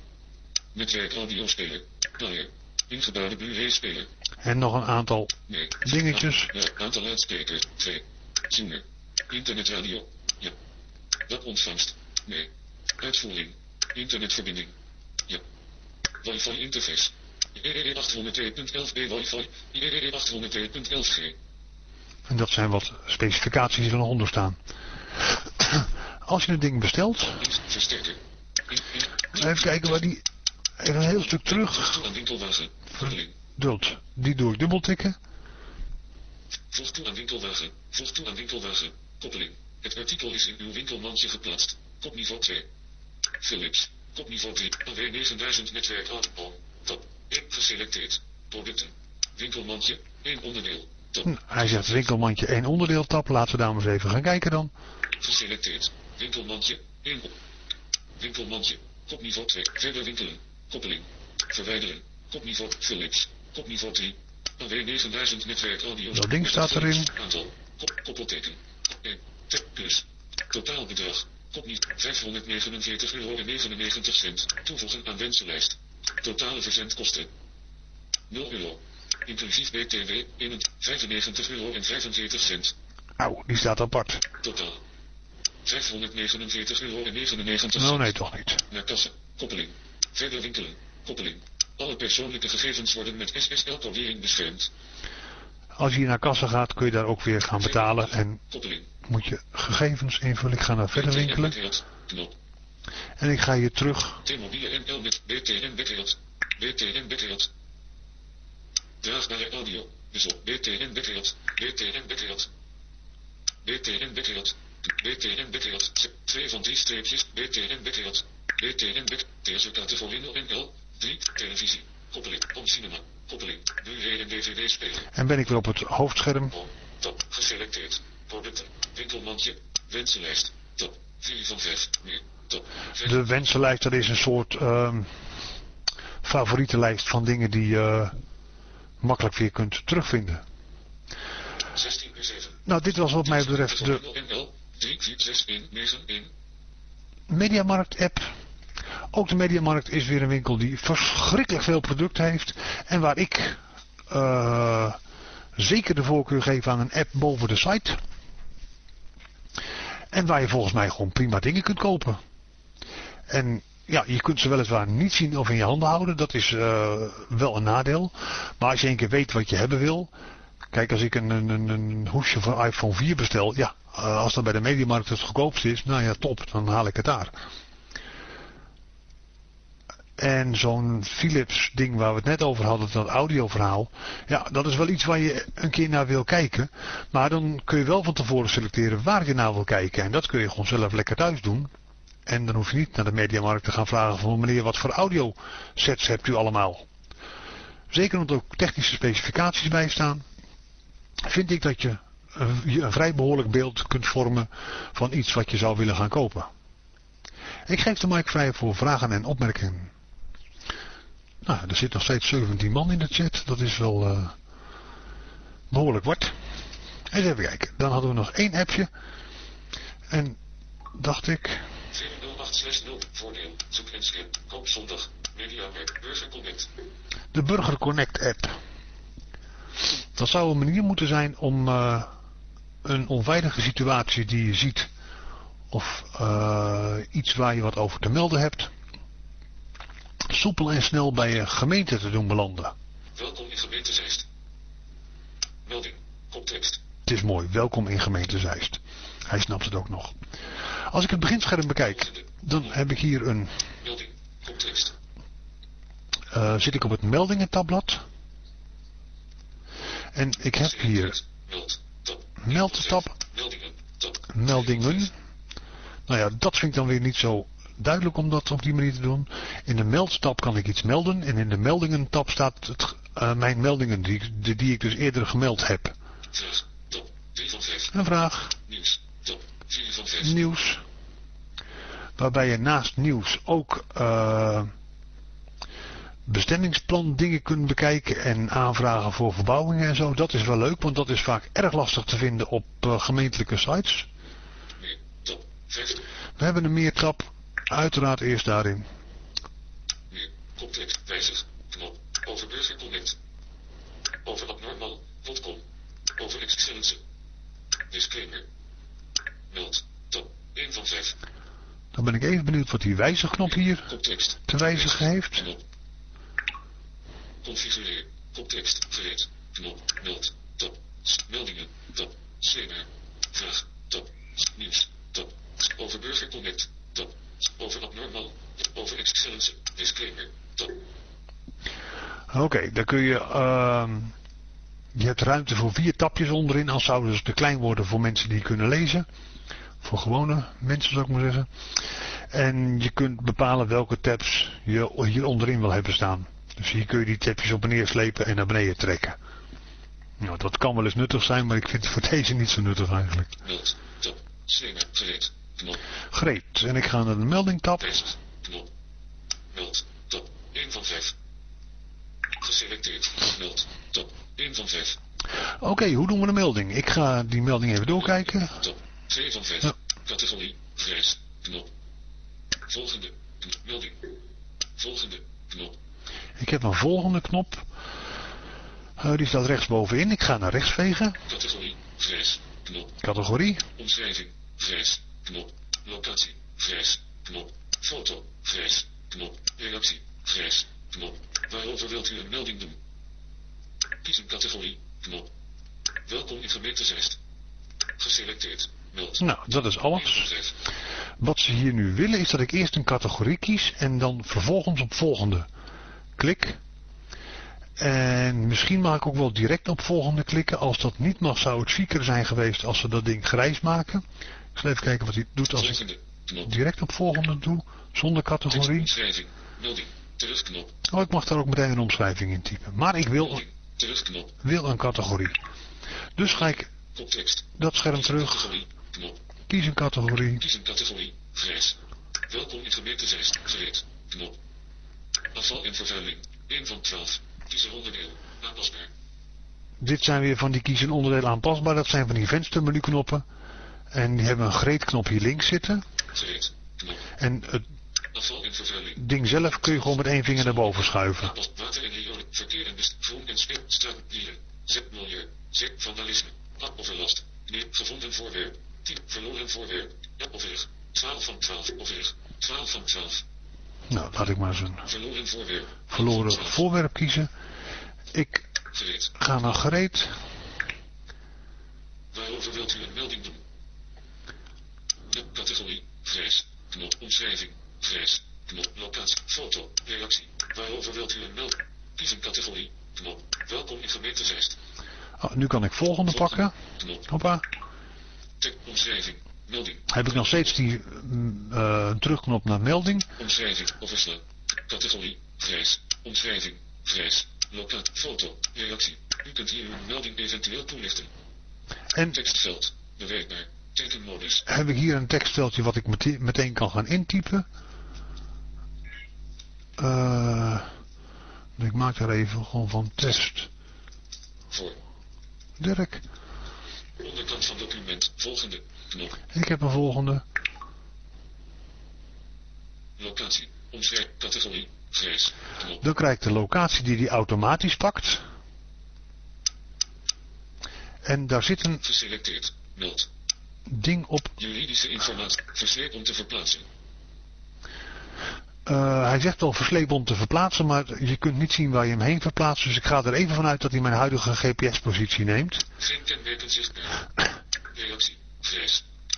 Netwerk audiospeler. Player. Ingebouwde Blu-ray speler. En nog een aantal Nee. dingetjes. Ja, aantal luidsprekers. 2. Zoomer. Internetradio. Ja. Webontvangst. Nee. Uitvoering. Internetverbinding. Ja. Wi-Fi interface. IEEE 802.11b Wi-Fi. IEEE 802.11g. En dat zijn wat specificaties die er nog onder staan. Als je een ding bestelt, even kijken waar die... Even een heel stuk terug. Toe aan winkelwagen. Koppeling. Dult. Die doe ik dubbel tikken. Voeg toe aan winkelwagen. Voeg toe aan winkelwagen. Koppeling. Het artikel is in uw winkelmandje geplaatst. Kopniveau 2. Philips. Kopniveau 3. AW 9000 netwerk audio. Tab. 1 geselecteerd. Producten. Winkelmandje. 1 onderdeel. Tab. Hm, Hij zegt winkelmandje één onderdeel tap. Laten we daar maar eens even gaan kijken dan. Geselecteerd. Winkelmandje. 1 op. Winkelmandje. Kopniveau 2. Verder winkelen. Koppeling. Verwijderen. Kopniveau Philips. Kopniveau 3. AW 9000 netwerk audio. Dat ding staat erin. Aantal. Kop, koppelteken. 1. T plus. Totaalbedrag. Kopniveau 549 euro en 99 cent. Toevoegen aan wensenlijst. Totale verzendkosten. 0 euro. Inclusief BTW 95 euro en 45 cent. Auw, die staat apart. Totaal. 549 euro en 99 Nou cent. nee, toch niet. Naar kassa. Koppeling. Verder winkelen. Koppeling. Alle persoonlijke gegevens worden met SSL-codering beschermd. Als je naar kassa gaat, kun je daar ook weer gaan betalen. En moet je gegevens invullen. Ik ga naar verder winkelen. En ik ga hier terug. Draagbare audio. Dus op BTN Betterad. BTN. BTN. BTN Betterad. 2 van 3 streepjes. BTN Betterad. BTN Bet. TSO-categorie NL. 3. Televisie. Koppeling. Om cinema. Koppeling. Blu-ray en DVD speler. En ben ik weer op het hoofdscherm. Tab. Geselecteerd. Producten. Winkelmandje. Wensenlijst. Tab. 4 van 5. Meer. Verder. De wensenlijst, dat is een soort ehm favorietenlijst van dingen die je makkelijk weer kunt terugvinden. 16 uur 7. Nou, dit was wat mij betreft de NL 34691. Mediamarkt app. Ook de Mediamarkt is weer een winkel die verschrikkelijk veel producten heeft. En waar ik eh, zeker de voorkeur geef aan een app boven de site. En waar je volgens mij gewoon prima dingen kunt kopen. En ja, je kunt ze weliswaar niet zien of in je handen houden. Dat is eh, wel een nadeel. Maar als je een keer weet wat je hebben wil. Kijk, als ik een, een, een hoesje voor iPhone 4 bestel, ja, uh, als dat bij de Mediamarkt het goedkoopste is, nou ja, top, dan haal ik het daar. En zo'n Philips ding waar we het net over hadden, dat audioverhaal. Ja, dat is wel iets waar je een keer naar wil kijken. Maar dan kun je wel van tevoren selecteren waar je naar wil kijken. En dat kun je gewoon zelf lekker thuis doen. En dan hoef je niet naar de Mediamarkt te gaan vragen van meneer wat voor audio sets hebt u allemaal. Zeker omdat er ook technische specificaties bij staan. Vind ik dat je een, een vrij behoorlijk beeld kunt vormen van iets wat je zou willen gaan kopen. Ik geef de mic vrij voor vragen en opmerkingen. Nou, er zit nog steeds 17 man in de chat. Dat is wel uh, behoorlijk wat. Eens even kijken. Dan hadden we nog één appje. En dacht ik... 70860 voordeel. Zoek en scan. Koop zondag. Mediawerk. Burger Connect. De Burger Connect app. Dat zou een manier moeten zijn om uh, een onveilige situatie die je ziet of uh, iets waar je wat over te melden hebt soepel en snel bij je gemeente te doen belanden. Welkom in gemeente Zeist. Melding. Koptekst. Het is mooi. Welkom in gemeente Zeist. Hij snapt het ook nog. Als ik het beginscherm bekijk, dan heb ik hier een... Melding. Koptekst. Uh, zit ik op het meldingen-tabblad. En ik heb hier... Meld. Tab. Meldtab. Meldingen. Nou ja, dat vind ik dan weer niet zo duidelijk om dat op die manier te doen. In de meldstap kan ik iets melden en in de meldingen tab staat het, uh, mijn meldingen die, die, ik dus eerder gemeld heb. Vraag. Top. 3 van 5. Een vraag. Nieuws. Top. 4 van 5. Nieuws. Waarbij je naast nieuws ook uh, bestemmingsplan dingen kunt bekijken en aanvragen voor verbouwingen en zo. Dat is wel leuk, want dat is vaak erg lastig te vinden op uh, gemeentelijke sites. Meer. Top. 50. We hebben een meertap Uiteraard eerst daarin. Over. Over. Over. Disclaimer. Meld, top, 1 van 5. Dan ben ik even benieuwd wat die wijzigknop hier te wijzigen heeft. Configureer, koptekst, gereed, knop, meld, top, meldingen, top, disclaimer, vraag, top, nieuws, top, over Burger top. Over abnormal. Over excellence. Disclaimer. Top. Oké, dan kun je... Uh, je hebt ruimte voor vier tapjes onderin. Als zouden ze te klein worden voor mensen die kunnen lezen. Voor gewone mensen zou ik maar zeggen. En je kunt bepalen welke tabs je hier onderin wil hebben staan. Dus hier kun je die tabjes op en neer slepen en naar beneden trekken. Nou, dat kan wel eens nuttig zijn, maar ik vind het voor (laughs) deze niet zo nuttig eigenlijk. Meld, top, slinger, gereed, knop. Great. En ik ga naar de melding tab. Test. Knop. Meld. Top. 1 van 5. Geselecteerd. Meld. Top. 1 van 5. Oké, okay, hoe doen we de melding? Ik ga die melding even doorkijken. Top. 2 van 5. Ja. Categorie. Grijs. Knop. Volgende. Knop. Melding. Volgende. Knop. Ik heb een volgende knop. Uh, die staat rechtsbovenin. Ik ga naar rechts vegen. Categorie. Grijs. Knop. Categorie. Omschrijving. Knop. Locatie. Grijs. Knop. Foto. Grijs. Knop. Reactie. Grijs. Knop. Waarover wilt u een melding doen? Kies een categorie. Knop. Welkom in gemeente Zeist. Geselecteerd. Meld. Nou, dat is alles. Wat ze hier nu willen is dat ik eerst een categorie kies en dan vervolgens op volgende klik. En misschien mag ik ook wel direct op volgende klikken. Als dat niet mag zou het zieker zijn geweest als ze dat ding grijs maken. Ik zal even kijken wat hij doet als ik direct op volgende doe, zonder categorie. Terugknop. Oh, ik mag daar ook meteen een omschrijving in typen. Maar ik wil, terugknop. wil een categorie. Dus ga ik dat scherm terug. Kies een categorie. Kies een categorie, grijs. Welkom in gemeente Zeist, gereed, knop. Afval en vervuiling, 1 van 12. Kies een onderdeel, aanpasbaar. Dit zijn weer van die kies een onderdeel aanpasbaar. Dat zijn van die venstermenu knoppen. En die hebben een greetknop hier links zitten. Gereed, knop. En het en ding zelf kun je gewoon met één vinger naar boven schuiven. Water en riool, verkeer en best, groen en speel, straat, dieren, zet, milieu, zet, vandalisme, overlast, neer, gevonden voorwerp, 10, verloren voorwerp, ja, overig, 12 van 12, overig, 12 van 12, Nou, laat ik maar zo'n verloren voorwerp, verloren voorwerp kiezen. Ik gereed, ga naar gereed. Waarover wilt u een melding doen? De categorie, grijs, knop, omschrijving, grijs, knop, locatie, foto, reactie. Waarover wilt u een melding? Kies een categorie, knop. Welkom in gemeente Zeist. Oh, nu kan ik volgende pakken. Knop, Hoppa. tek, omschrijving, melding, Heb ik nog steeds die eh, terugknop naar melding. omschrijving, overslaan. Categorie, grijs, omschrijving, grijs, locatie, foto, reactie. U kunt hier uw melding eventueel toelichten. En Tekstveld, bewerkbaar, tekenmodus, heb ik hier een tekstveldje wat ik mete- meteen kan gaan intypen. Eh, ik maak daar even gewoon van test. voor. Dirk, Onderkant van document, volgende, knop, ik heb een volgende. locatie, omschrijving, categorie, grijs, knop, Dan krijg ik de locatie die die automatisch pakt. En daar zit een geselecteerd, meld, ding op. juridische informatie, versleep om te verplaatsen. Eh, hij zegt wel verslepen om te verplaatsen, maar je kunt niet zien waar je hem heen verplaatst. Dus ik ga er even vanuit dat hij mijn huidige GPS-positie neemt. Geen kenmerken zichtbaar. Reactie,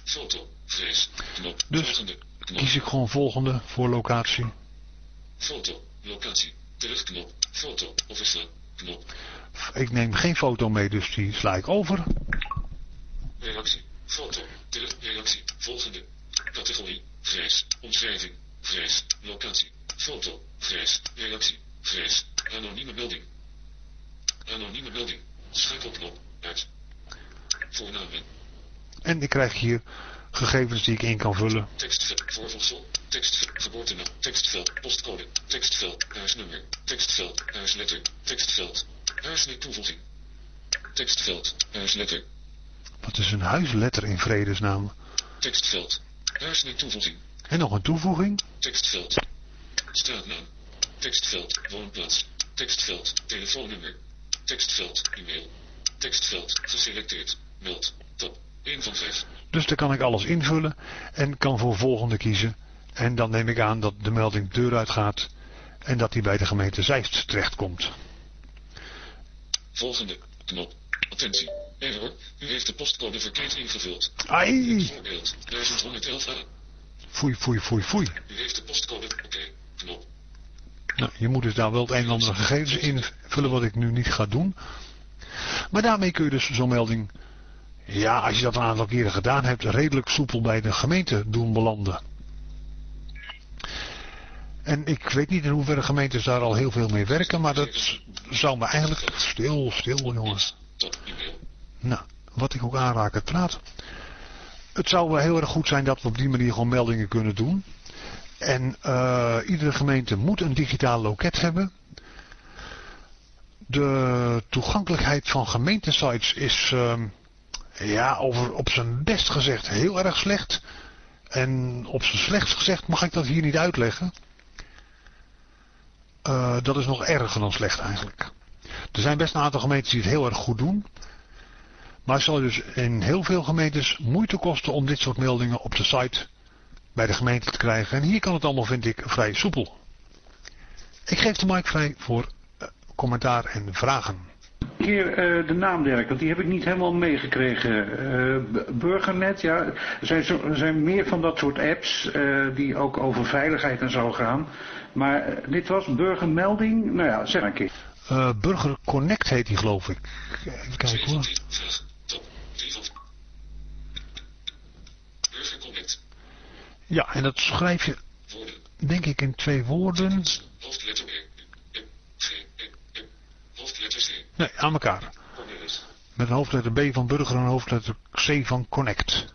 foto, grijs, knop, Dus volgende, knop, kies ik gewoon volgende voor locatie. foto, locatie, terugknop, foto, overslaan, knop, Ik neem geen foto mee, dus die sla ik over. reactie, foto, terug, reactie, volgende, categorie, grijs, omschrijving, grijs, locatie, foto, grijs, reactie, grijs, anonieme melding. Anonieme melding, schakelknop, uit. Voornamen, En ik krijg hier gegevens die ik in kan vullen. Tekstveld, voorvoegsel, tekstveld, tekstveld, postkode, tekstveld, huisnummer, tekstveld, huisletter, tekstveld, huisletter toevoeging. Tekstveld, huisletter, Wat is een huisletter in vredesnaam? tekstveld, huisletter toevoeging. En nog een toevoeging. Tekstveld, straatnaam, tekstveld, woonplaats, tekstveld, telefoonnummer, tekstveld, e-mail, tekstveld, geselecteerd, meld, tab, 1 van 5. Dus daar kan ik alles invullen en kan voor volgende kiezen. En dan neem ik aan dat de melding de deur uitgaat en dat die bij de gemeente Zeist terechtkomt. Volgende, knop, attentie, error, u heeft de postcode verkeerd ingevuld. Ai! Voorbeeld, 1111a. Foei, foei, foei, foei. U heeft de postcode. Oké, knop. Nou, je moet dus daar wel het een en ander gegevens invullen wat ik nu niet ga doen. Maar daarmee kun je dus zo'n melding, ja, als je dat een aantal keren gedaan hebt, redelijk soepel bij de gemeente doen belanden. En ik weet niet in hoeverre gemeentes daar al heel veel mee werken, maar dat zou me eigenlijk stil, stil jongens. Nou, wat ik ook aanraak, het praat. Het zou heel erg goed zijn dat we op die manier gewoon meldingen kunnen doen. En eh, iedere gemeente moet een digitaal loket hebben. De toegankelijkheid van gemeentesites is ehm, ja, over, op zijn best gezegd heel erg slecht. En op zijn slechtst gezegd mag ik dat hier niet uitleggen. Eh, dat is nog erger dan slecht eigenlijk. Er zijn best een aantal gemeentes die het heel erg goed doen. Maar het zal dus in heel veel gemeentes moeite kosten om dit soort meldingen op de site bij de gemeente te krijgen. En hier kan het allemaal, vind ik, vrij soepel. Ik geef de mic vrij voor eh, commentaar en vragen. Een keer eh, de naam Dirk, want die heb ik niet helemaal meegekregen. Eh, Burgernet, ja. Er zijn, zo, er zijn meer van dat soort apps eh, die ook over veiligheid en zo gaan. Maar dit was burgermelding. Nou ja, zeg een keer. Eh, Burger Connect heet die geloof ik. Even 2 kijken hoor. 10. Vraag. Top. 3 van Burgerconnect. Ja, en dat schrijf je denk ik in twee woorden. Hoofdletter B. M. G. M. M. Hoofdletter C. Nee, aan elkaar. Met een hoofdletter B van burger en een hoofdletter C van connect.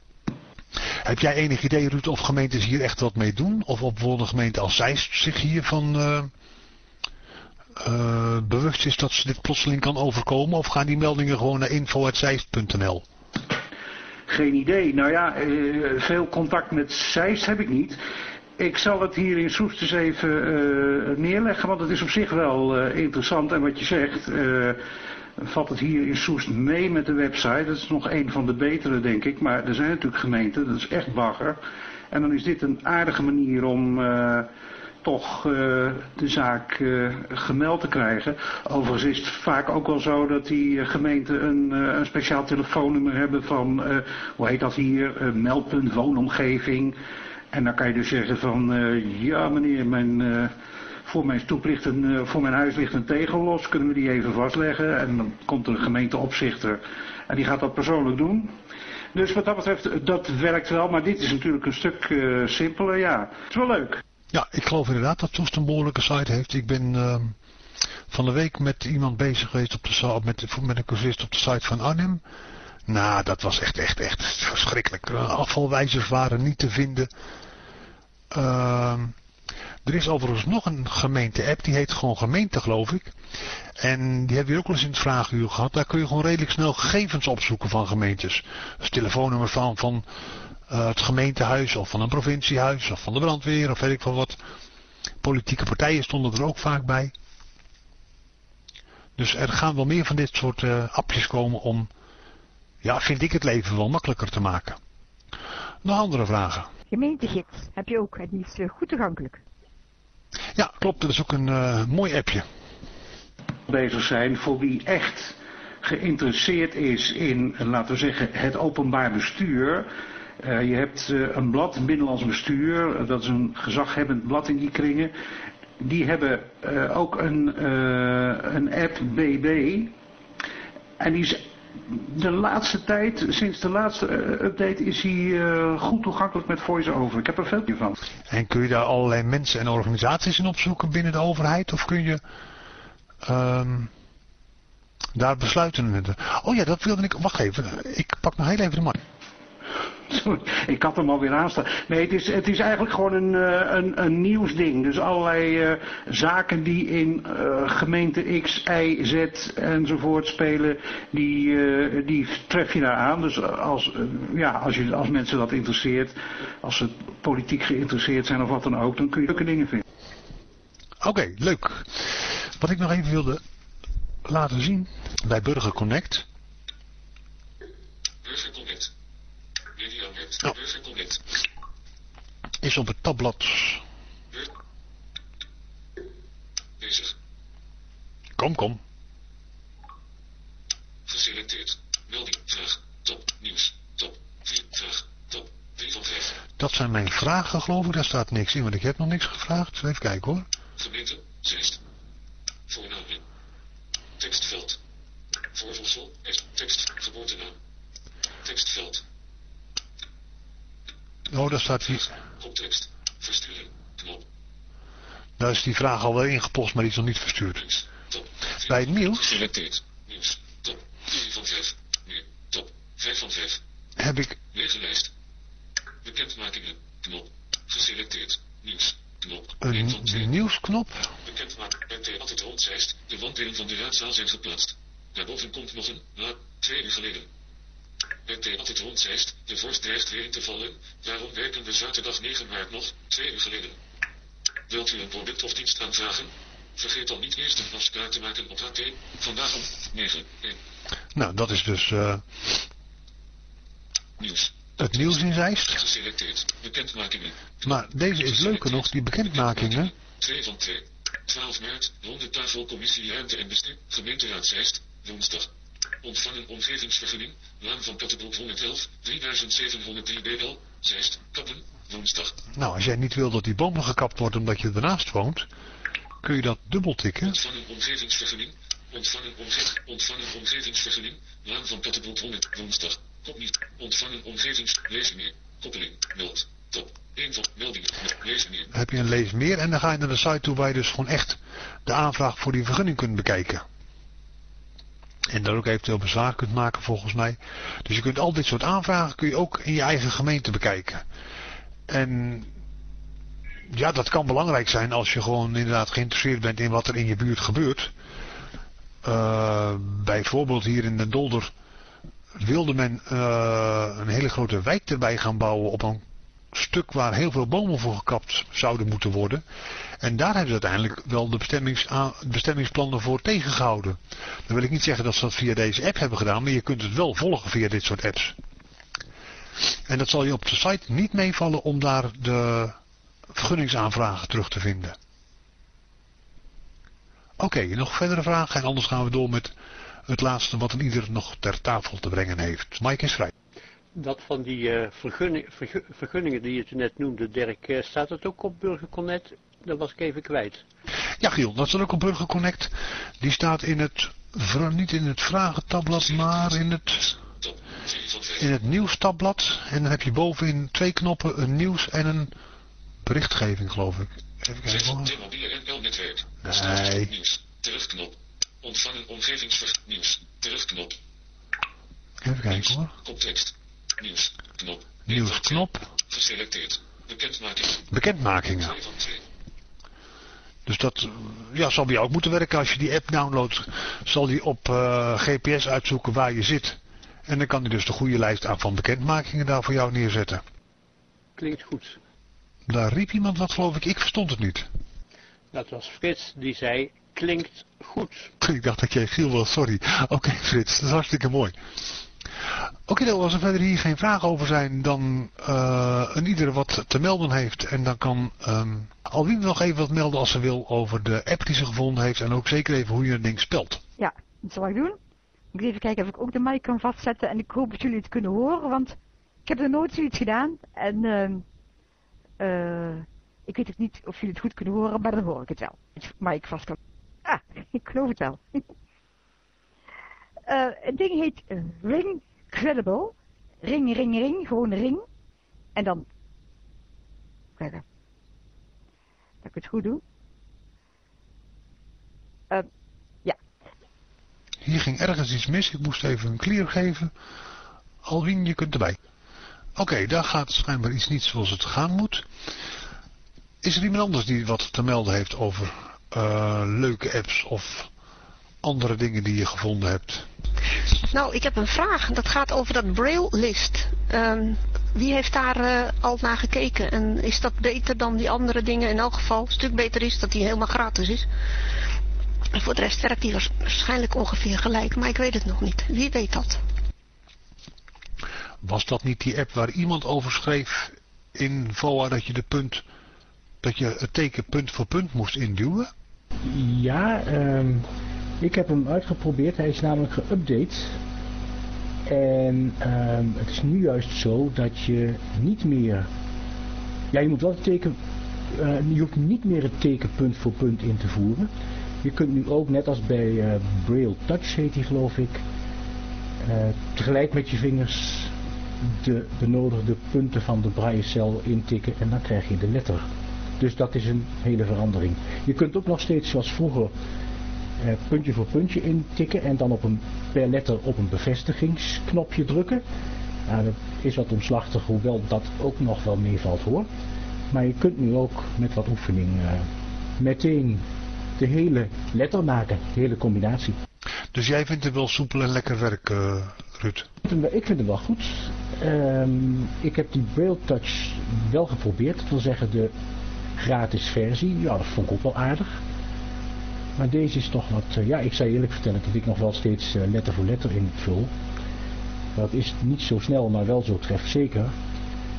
Heb jij enig idee, Ruud, of gemeentes hier echt wat mee doen? Of op bijvoorbeeld een gemeente als Zeist zich hiervan eh, eh, bewust is dat ze dit plotseling kan overkomen? Of gaan die meldingen gewoon naar info.zeist.nl? Geen idee. Nou ja, eh, veel contact met Zeist heb ik niet. Ik zal het hier in Soest eens even eh, neerleggen, want het is op zich wel eh, interessant. En wat je zegt, eh, valt het hier in Soest mee met de website. Dat is nog een van de betere, denk ik. Maar er zijn natuurlijk gemeenten, dat is echt bagger. En dan is dit een aardige manier om, toch uh, de zaak uh, gemeld te krijgen. Overigens is het vaak ook wel zo dat die gemeenten een, een speciaal telefoonnummer hebben van, hoe heet dat hier, meldpunt woonomgeving. En dan kan je dus zeggen van, ja meneer, mijn voor mijn stoep een, voor mijn huis ligt een tegel los, kunnen we die even vastleggen? En dan komt een gemeenteopzichter en die gaat dat persoonlijk doen. Dus wat dat betreft, dat werkt wel, maar dit is natuurlijk een stuk simpeler, ja. Het is wel leuk. Ja, ik geloof inderdaad dat Toest een behoorlijke site heeft. Ik ben uh, van de week met iemand bezig geweest op de, met, met een cursist op de site van Arnhem. Nou, dat was echt, echt, echt verschrikkelijk. Afvalwijzers waren niet te vinden. Uh, er is overigens nog een gemeente-app, die heet gewoon gemeente geloof ik. En die hebben we ook al eens in het vraaguur gehad. Daar kun je gewoon redelijk snel gegevens opzoeken van gemeentes. Dus telefoonnummer van, van uh, het gemeentehuis of van een provinciehuis of van de brandweer of weet ik veel wat. Politieke partijen stonden er ook vaak bij. Dus er gaan wel meer van dit soort uh, appjes komen om, ja, vind ik het leven wel makkelijker te maken. Nog andere vragen? Gemeentegids heb je ook, het is uh, goed toegankelijk. Ja, klopt. Dat is ook een uh, mooi appje. Bezig zijn voor wie echt geïnteresseerd is in, laten we zeggen, het openbaar bestuur. Uh, je hebt uh, een blad, een binnenlands bestuur, dat is een gezaghebbend blad in die kringen. Die hebben ook een, een app BB. En die is de laatste tijd, sinds de laatste uh, update, is hij uh, goed toegankelijk met voice-over. Ik heb er veel van. En kun je daar allerlei mensen en organisaties in opzoeken binnen de overheid? Of kun je um, daar besluiten? Oh ja, dat wilde ik... Wacht even, ik pak nog heel even de markt. (laughs) ik had hem alweer aanstaan. Nee, het is, het is eigenlijk gewoon een, uh, een, een nieuwsding. Dus allerlei uh, zaken die in uh, gemeente X, Y, Z enzovoort spelen, die, die tref je daar aan. Dus als, ja, als, je, als mensen dat interesseert, als ze politiek geïnteresseerd zijn of wat dan ook, dan kun je leuke dingen vinden. Oké, okay, leuk. Wat ik nog even wilde laten zien bij Burger Connect. Burger Connect. Ja. Is op het tabblad. Bezig. Kom, kom. Geselecteerd. Melding. Vraag. Top. Nieuws. Top. 4. Vraag. Top. 3 van 5. Dat zijn mijn vragen, geloof ik. Daar staat niks in, want ik heb nog niks gevraagd. Even kijken hoor. Gemeente. Zeist. Voornaam. Tekstveld. Voorvoegsel. Tekst. Geboortenaam. Tekstveld. Oh, daar staat hier. Context. Versturen. Knop. Daar is die vraag al wel ingepost, maar die is nog niet verstuurd. Bij het nieuws. Geselecteerd. Nieuws. Top. 4 van 5. Nu. Top. 5 van 5. Heb ik. Lege lijst. Bekendmakingen. Knop. Geselecteerd. Nieuws. Knop. Een nieuwsknop. Bekendmaking. RT altijd rondzeist. De wanddelen van de raadzaal zijn geplaatst. Daarboven komt nog een. Na. Twee uur geleden. RT altijd rondzeist, de vorst dreigt weer in te vallen, daarom werken we zaterdag 9 maart nog, twee uur geleden. Wilt u een product of dienst aanvragen? Vergeet dan niet eerst een afspraak te maken op HT, vandaag om 9, 1. Nou, dat is dus uh, nieuws. het nieuws in Zeist. Geselecteerd, bekendmakingen. Maar deze is leuker nog, die bekendmakingen. 2 van 2. 12 maart, ronde commissie ruimte en bestuur, gemeenteraad Zeist, woensdag. Ontvangen omgevingsvergunning, Laan van Kattenbroek 111, 3703 BL, Zeist, Kappen, woensdag. Nou, als jij niet wil dat die bomen gekapt wordt omdat je ernaast woont, kun je dat dubbel tikken. Ontvangen omgevingsvergunning, ontvangen, omge ontvangen omgevingsvergunning, Laan van Kattenbroek 100, woensdag. Kop niet, ontvangen omgevings, lees meer, koppeling, meld, top. 1 van meldingen, lees meer. Heb je een lees meer en dan ga je naar de site toe waar je dus gewoon echt de aanvraag voor die vergunning kunt bekijken. En daar ook eventueel bezwaar kunt maken volgens mij. Dus je kunt al dit soort aanvragen kun je ook in je eigen gemeente bekijken. En ja, dat kan belangrijk zijn als je gewoon inderdaad geïnteresseerd bent in wat er in je buurt gebeurt. Uh, bijvoorbeeld hier in de Dolder wilde men uh, een hele grote wijk erbij gaan bouwen op een stuk waar heel veel bomen voor gekapt zouden moeten worden. En daar hebben ze uiteindelijk wel de bestemmings, bestemmingsplannen voor tegengehouden. Dan wil ik niet zeggen dat ze dat via deze app hebben gedaan, maar je kunt het wel volgen via dit soort apps. En dat zal je op de site niet meevallen om daar de vergunningsaanvragen terug te vinden. Oké, nog verdere vragen en anders gaan we door met het laatste wat een ieder nog ter tafel te brengen heeft. Mike is vrij. Dat van die vergu vergunningen die je net noemde, Dirk, uh, staat het ook op Burgerconnect? Dat was ik even kwijt. Ja, Giel, dat staat ook op Burgerconnect. Die staat in het, niet in het vragentabblad, maar in het, in het nieuwstabblad. En dan heb je bovenin twee knoppen, een nieuws en een berichtgeving, geloof ik. Even kijken hoor. Nee. Nieuws. Terugknop. Ontvangen omgevingsver. Nieuws. Terugknop. Even kijken hoor. Koptekst. Nieuws. Knop. Nieuwsknop. Geselecteerd. Bekendmaking. Bekendmakingen. Dus dat ja, zal bij jou ook moeten werken. Als je die app downloadt, zal die op uh, GPS uitzoeken waar je zit. En dan kan hij dus de goede lijst aan van bekendmakingen daar voor jou neerzetten. Klinkt goed. Daar riep iemand wat geloof ik, ik verstond het niet. Dat was Frits, die zei, klinkt goed. (laughs) Ik dacht dat jij Giel was, sorry. Oké Frits, dat is hartstikke mooi. Oké, okay, als er verder hier geen vragen over zijn, dan uh, een ieder wat te melden heeft. En dan kan um, Alwien nog even wat melden als ze wil over de app die ze gevonden heeft. En ook zeker even hoe je het ding spelt. Ja, dat zal ik doen. Ik even kijken of ik ook de mic kan vastzetten. En ik hoop dat jullie het kunnen horen, want ik heb er nooit zoiets gedaan. En uh, ik weet ook niet of jullie het goed kunnen horen, maar dan hoor ik het wel. Maar ik vast kan. Ah, (laughs) ik geloof het wel. (laughs) uh, het ding heet Ring Credible. Ring, ring, ring. Gewoon ring. En dan... Kijken. Dat ik het goed doe. Uh, ja. Hier ging ergens iets mis. Ik moest even een clear geven. Alwin, je kunt erbij. Oké, daar gaat schijnbaar iets niet zoals het gaan moet. Is er iemand anders die wat te melden heeft over uh, leuke apps of andere dingen die je gevonden hebt? Nou, ik heb een vraag. Dat gaat over dat Braille-list. Um, wie heeft daar uh, al naar gekeken? En is dat beter dan die andere dingen? In elk geval, een stuk beter is dat die helemaal gratis is. En voor de rest werkt die waarschijnlijk ongeveer gelijk, maar ik weet het nog niet. Wie weet dat? Was dat niet die app waar iemand over schreef in VOA dat je de punt, dat je het teken punt voor punt moest induwen? Ja, um, ik heb hem uitgeprobeerd. Hij is namelijk geüpdate. En um, het is nu juist zo dat je niet meer... Ja, je moet wel het teken... Uh, je hoeft niet meer het teken punt voor punt in te voeren. Je kunt nu ook, net als bij uh, Braille Touch heet die geloof ik... Uh, tegelijk met je vingers de benodigde punten van de braillecel intikken en dan krijg je de letter. Dus dat is een hele verandering. Je kunt ook nog steeds zoals vroeger eh, puntje voor puntje intikken en dan op een, per letter op een bevestigingsknopje drukken. Nou, dat is wat omslachtig, hoewel dat ook nog wel meevalt hoor. Maar je kunt nu ook met wat oefening uh, meteen de hele letter maken, de hele combinatie. Dus jij vindt het wel soepel en lekker werk, uh, Ruud? Ik vind het wel goed. Um, ik heb die Braille Touch wel geprobeerd. Dat wil zeggen de gratis versie. Ja, dat vond ik ook wel aardig. Maar deze is toch wat... Uh, ja, ik zou eerlijk vertellen dat ik nog wel steeds uh, letter voor letter invul. Dat is niet zo snel, maar wel zo trefzeker.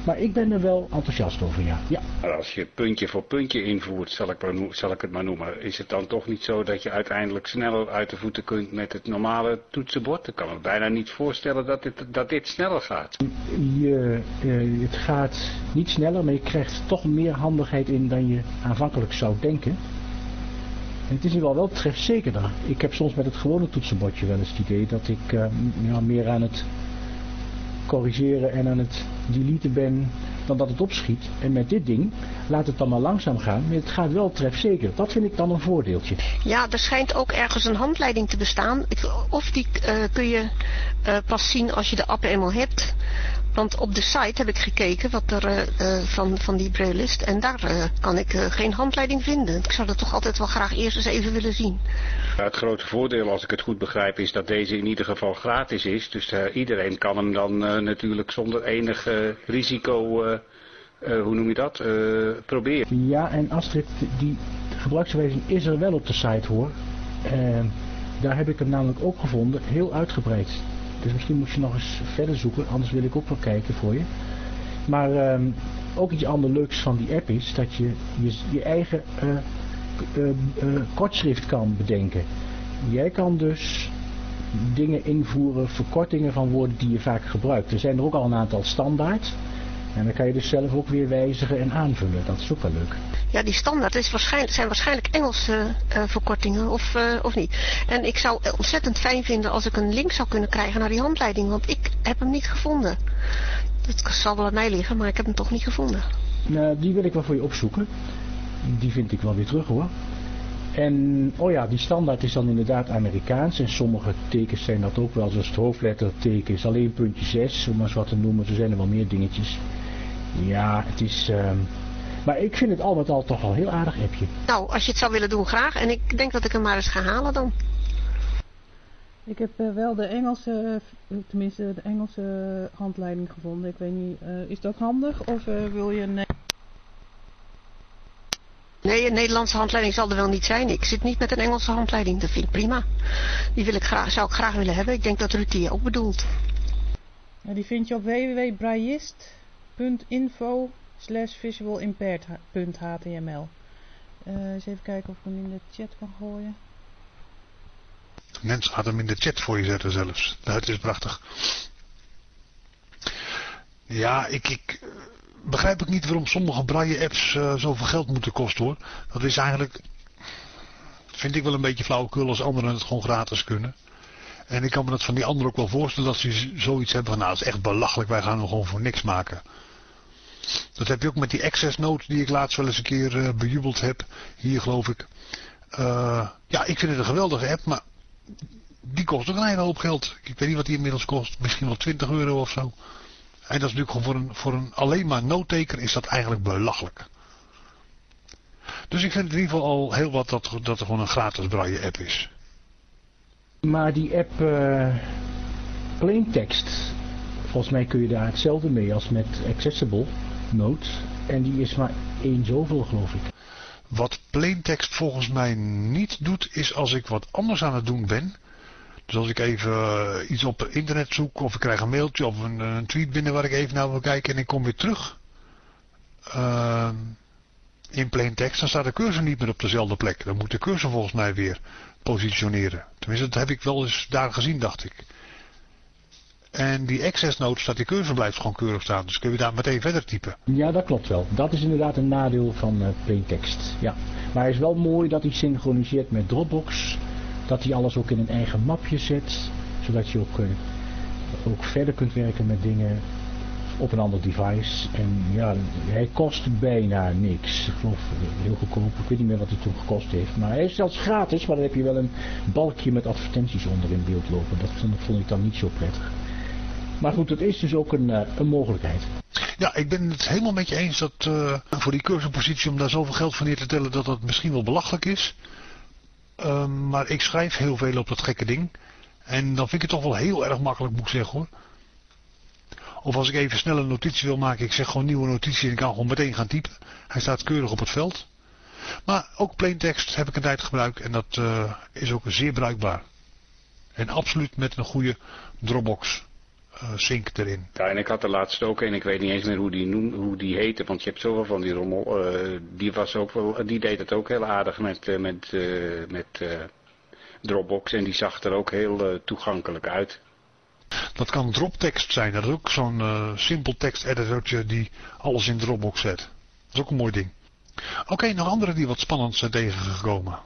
Maar ik ben er wel enthousiast over, ja. ja. Als je puntje voor puntje invoert, zal ik, maar, zal ik het maar noemen, is het dan toch niet zo dat je uiteindelijk sneller uit de voeten kunt met het normale toetsenbord? Ik kan me bijna niet voorstellen dat dit, dat dit sneller gaat. Je, uh, het gaat niet sneller, maar je krijgt toch meer handigheid in dan je aanvankelijk zou denken. En het is nu wel wel trefzekerder. Ik heb soms met het gewone toetsenbordje wel eens het idee dat ik uh, ja, meer aan het corrigeren en aan het deleten ben dan dat het opschiet. En met dit ding laat het dan maar langzaam gaan. Maar het gaat wel trefzeker. Dat vind ik dan een voordeeltje. Ja, er schijnt ook ergens een handleiding te bestaan. Of die uh, kun je uh, pas zien als je de app eenmaal hebt. Want op de site heb ik gekeken wat er uh, uh, van, van die braillist en daar uh, kan ik geen handleiding vinden. Ik zou dat toch altijd wel graag eerst eens even willen zien. Het grote voordeel, als ik het goed begrijp, is dat deze in ieder geval gratis is. Dus iedereen kan hem dan natuurlijk zonder enig risico, hoe noem je dat, proberen. Ja, en Astrid, die gebruikswijzing is er wel op de site hoor. daar heb ik hem namelijk ook gevonden, heel uitgebreid. Dus misschien moet je nog eens verder zoeken. Anders wil ik ook wel kijken voor je. Maar um, ook iets anders leuks van die app is dat je je, je eigen uh, uh, kortschrift kan bedenken. Jij kan dus dingen invoeren, verkortingen van woorden die je vaak gebruikt. Er zijn er ook al een aantal standaard. En dan kan je dus zelf ook weer wijzigen en aanvullen. Dat is ook wel leuk. Ja, die standaard is waarschijnlijk, zijn waarschijnlijk Engelse uh, verkortingen of, uh, of niet. En ik zou ontzettend fijn vinden als ik een link zou kunnen krijgen naar die handleiding. Want ik heb hem niet gevonden. Dat zal wel aan mij liggen, maar ik heb hem toch niet gevonden. Nou, die wil ik wel voor je opzoeken. Die vind ik wel weer terug hoor. En, oh ja, die standaard is dan inderdaad Amerikaans. En sommige tekens zijn dat ook wel, zoals het hoofdletterteken is alleen puntje 6, om maar eens wat te noemen. Er zijn er wel meer dingetjes. Ja, het is... Uh, maar ik vind het al met al toch wel heel aardig appje. Nou, als je het zou willen doen, graag. En ik denk dat ik hem maar eens ga halen dan. Ik heb uh, wel de Engelse, tenminste de Engelse handleiding gevonden. Ik weet niet, uh, is dat handig of wil je... Nee Nee, een Nederlandse handleiding zal er wel niet zijn. Ik zit niet met een Engelse handleiding. Dat vind ik prima. Die wil ik graag, zou ik graag willen hebben. Ik denk dat Ruud die ook bedoelt. Ja, die vind je op www.braillist.info slash visualimpaired.html uh, Eens even kijken of ik hem in de chat kan gooien. Mensen gaat hem in de chat voor je zetten zelfs. Dat is prachtig. Ja, ik, ik, begrijp ik niet waarom sommige braille-apps uh, zoveel geld moeten kosten hoor. Dat is eigenlijk, vind ik wel een beetje flauwekul als anderen het gewoon gratis kunnen. En ik kan me dat van die anderen ook wel voorstellen dat ze zoiets hebben van, nou dat is echt belachelijk, wij gaan hem gewoon voor niks maken. Dat heb je ook met die access note die ik laatst wel eens een keer uh, bejubeld heb. Hier geloof ik. Uh, ja, ik vind het een geweldige app, maar die kost ook een hele hoop geld. Ik weet niet wat die inmiddels kost. Misschien wel 20 euro of zo. En dat is natuurlijk gewoon voor een, voor een alleen maar noodteken is dat eigenlijk belachelijk. Dus ik vind het in ieder geval al heel wat dat, dat er gewoon een gratis braille app is. Maar die app uh, Plaintext, volgens mij kun je daar hetzelfde mee als met Accessible En die is maar één zoveel geloof ik. Wat Plaintext volgens mij niet doet is als ik wat anders aan het doen ben dus als ik even uh, iets op internet zoek of ik krijg een mailtje of een, een, tweet binnen waar ik even naar wil kijken en ik kom weer terug uh, in plain text, dan staat de cursor niet meer op dezelfde plek. Dan moet de cursor volgens mij weer positioneren. Tenminste, dat heb ik wel eens daar gezien, dacht ik. En die access note staat die cursor gewoon keurig staan. Dus kun je daar meteen verder typen. Ja, dat klopt wel. Dat is inderdaad een nadeel van uh. Ja. Maar het is wel mooi dat hij synchroniseert met Dropbox dat hij alles ook in een eigen mapje zet. Zodat je ook, uh, ook verder kunt werken met dingen op een ander device. En ja, hij kost bijna niks. Ik geloof heel goedkoop. Ik weet niet meer wat hij toen gekost heeft. Maar hij is zelfs gratis. Maar dan heb je wel een balkje met advertenties onder in beeld lopen. Dat vond ik dan niet zo prettig. Maar goed, het is dus ook een, uh, een mogelijkheid. Ja, ik ben het helemaal met je eens dat uh, voor die cursuspositie om daar zoveel geld van neer te tellen dat dat misschien wel belachelijk is. Um, maar ik schrijf heel veel op dat gekke ding. En dan vind ik het toch wel heel erg makkelijk, moet ik zeggen hoor. Of als ik even snel een notitie wil maken, ik zeg gewoon nieuwe notitie en ik kan gewoon meteen gaan typen. Hij staat keurig op het veld. Maar ook plaintext heb ik een tijd gebruikt en dat uh, is ook zeer bruikbaar. En absoluut met een goede Dropbox uh, sync erin. Ja, en ik had de laatste ook en ik weet niet eens meer hoe die, noem, hoe die heette, want je hebt zoveel van die rommel. Uh, die, was ook wel, die deed het ook heel aardig met, uh, met, met Dropbox en die zag er ook heel toegankelijk uit. Dat kan Droptext zijn, dat is ook zo'n simpel tekst editortje die alles in Dropbox zet. Dat is ook een mooi ding. Oké, okay, nog andere die wat spannend zijn tegengekomen.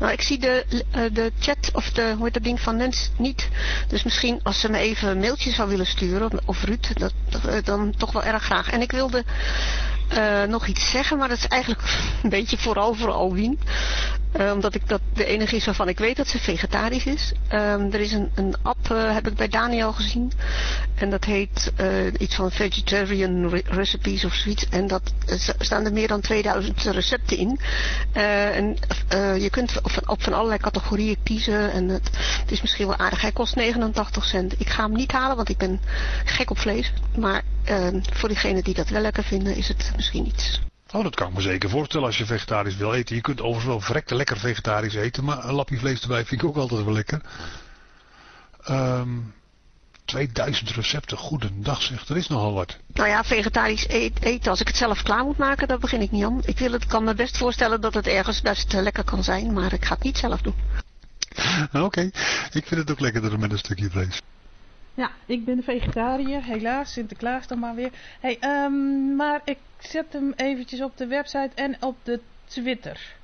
Nou, ik zie de, uh, de chat of de, hoe heet dat ding van Nens niet. Dus misschien als ze me even een mailtje zou willen sturen, of Ruud, dat, dat, dan toch wel erg graag. En ik wilde uh, nog iets zeggen, maar dat is eigenlijk (laughs) een beetje vooral voor Alwien. Uh, omdat ik dat de enige is waarvan ik weet dat ze vegetarisch is. Um, er is een, een app, uh, heb ik bij Daniel gezien. En dat heet iets van Vegetarian Recipes of zoiets. En dat staan er meer dan 2000 recepten in. en je kunt op, van allerlei categorieën kiezen. En het, het, is misschien wel aardig. Hij kost 89 cent. Ik ga hem niet halen, want ik ben gek op vlees. Maar voor diegenen die dat wel lekker vinden, is het misschien iets. Oh, dat kan ik me zeker voorstellen als je vegetarisch wil eten. Je kunt overigens wel verrekte lekker vegetarisch eten, maar een lapje vlees erbij vind ik ook altijd wel lekker. Um, 2000 recepten, goedendag zeg, er is nogal wat. Nou ja, vegetarisch eten, als ik het zelf klaar moet maken, daar begin ik niet aan. Ik wil het, kan me best voorstellen dat het ergens best eh, lekker kan zijn, maar ik ga het niet zelf doen. (laughs) Oké, ik vind het ook lekkerder met een stukje vlees. Ja, ik ben vegetariër, helaas, Sinterklaas dan maar weer. Hey, ehm, maar ik zet hem eventjes op de website en op de Twitter.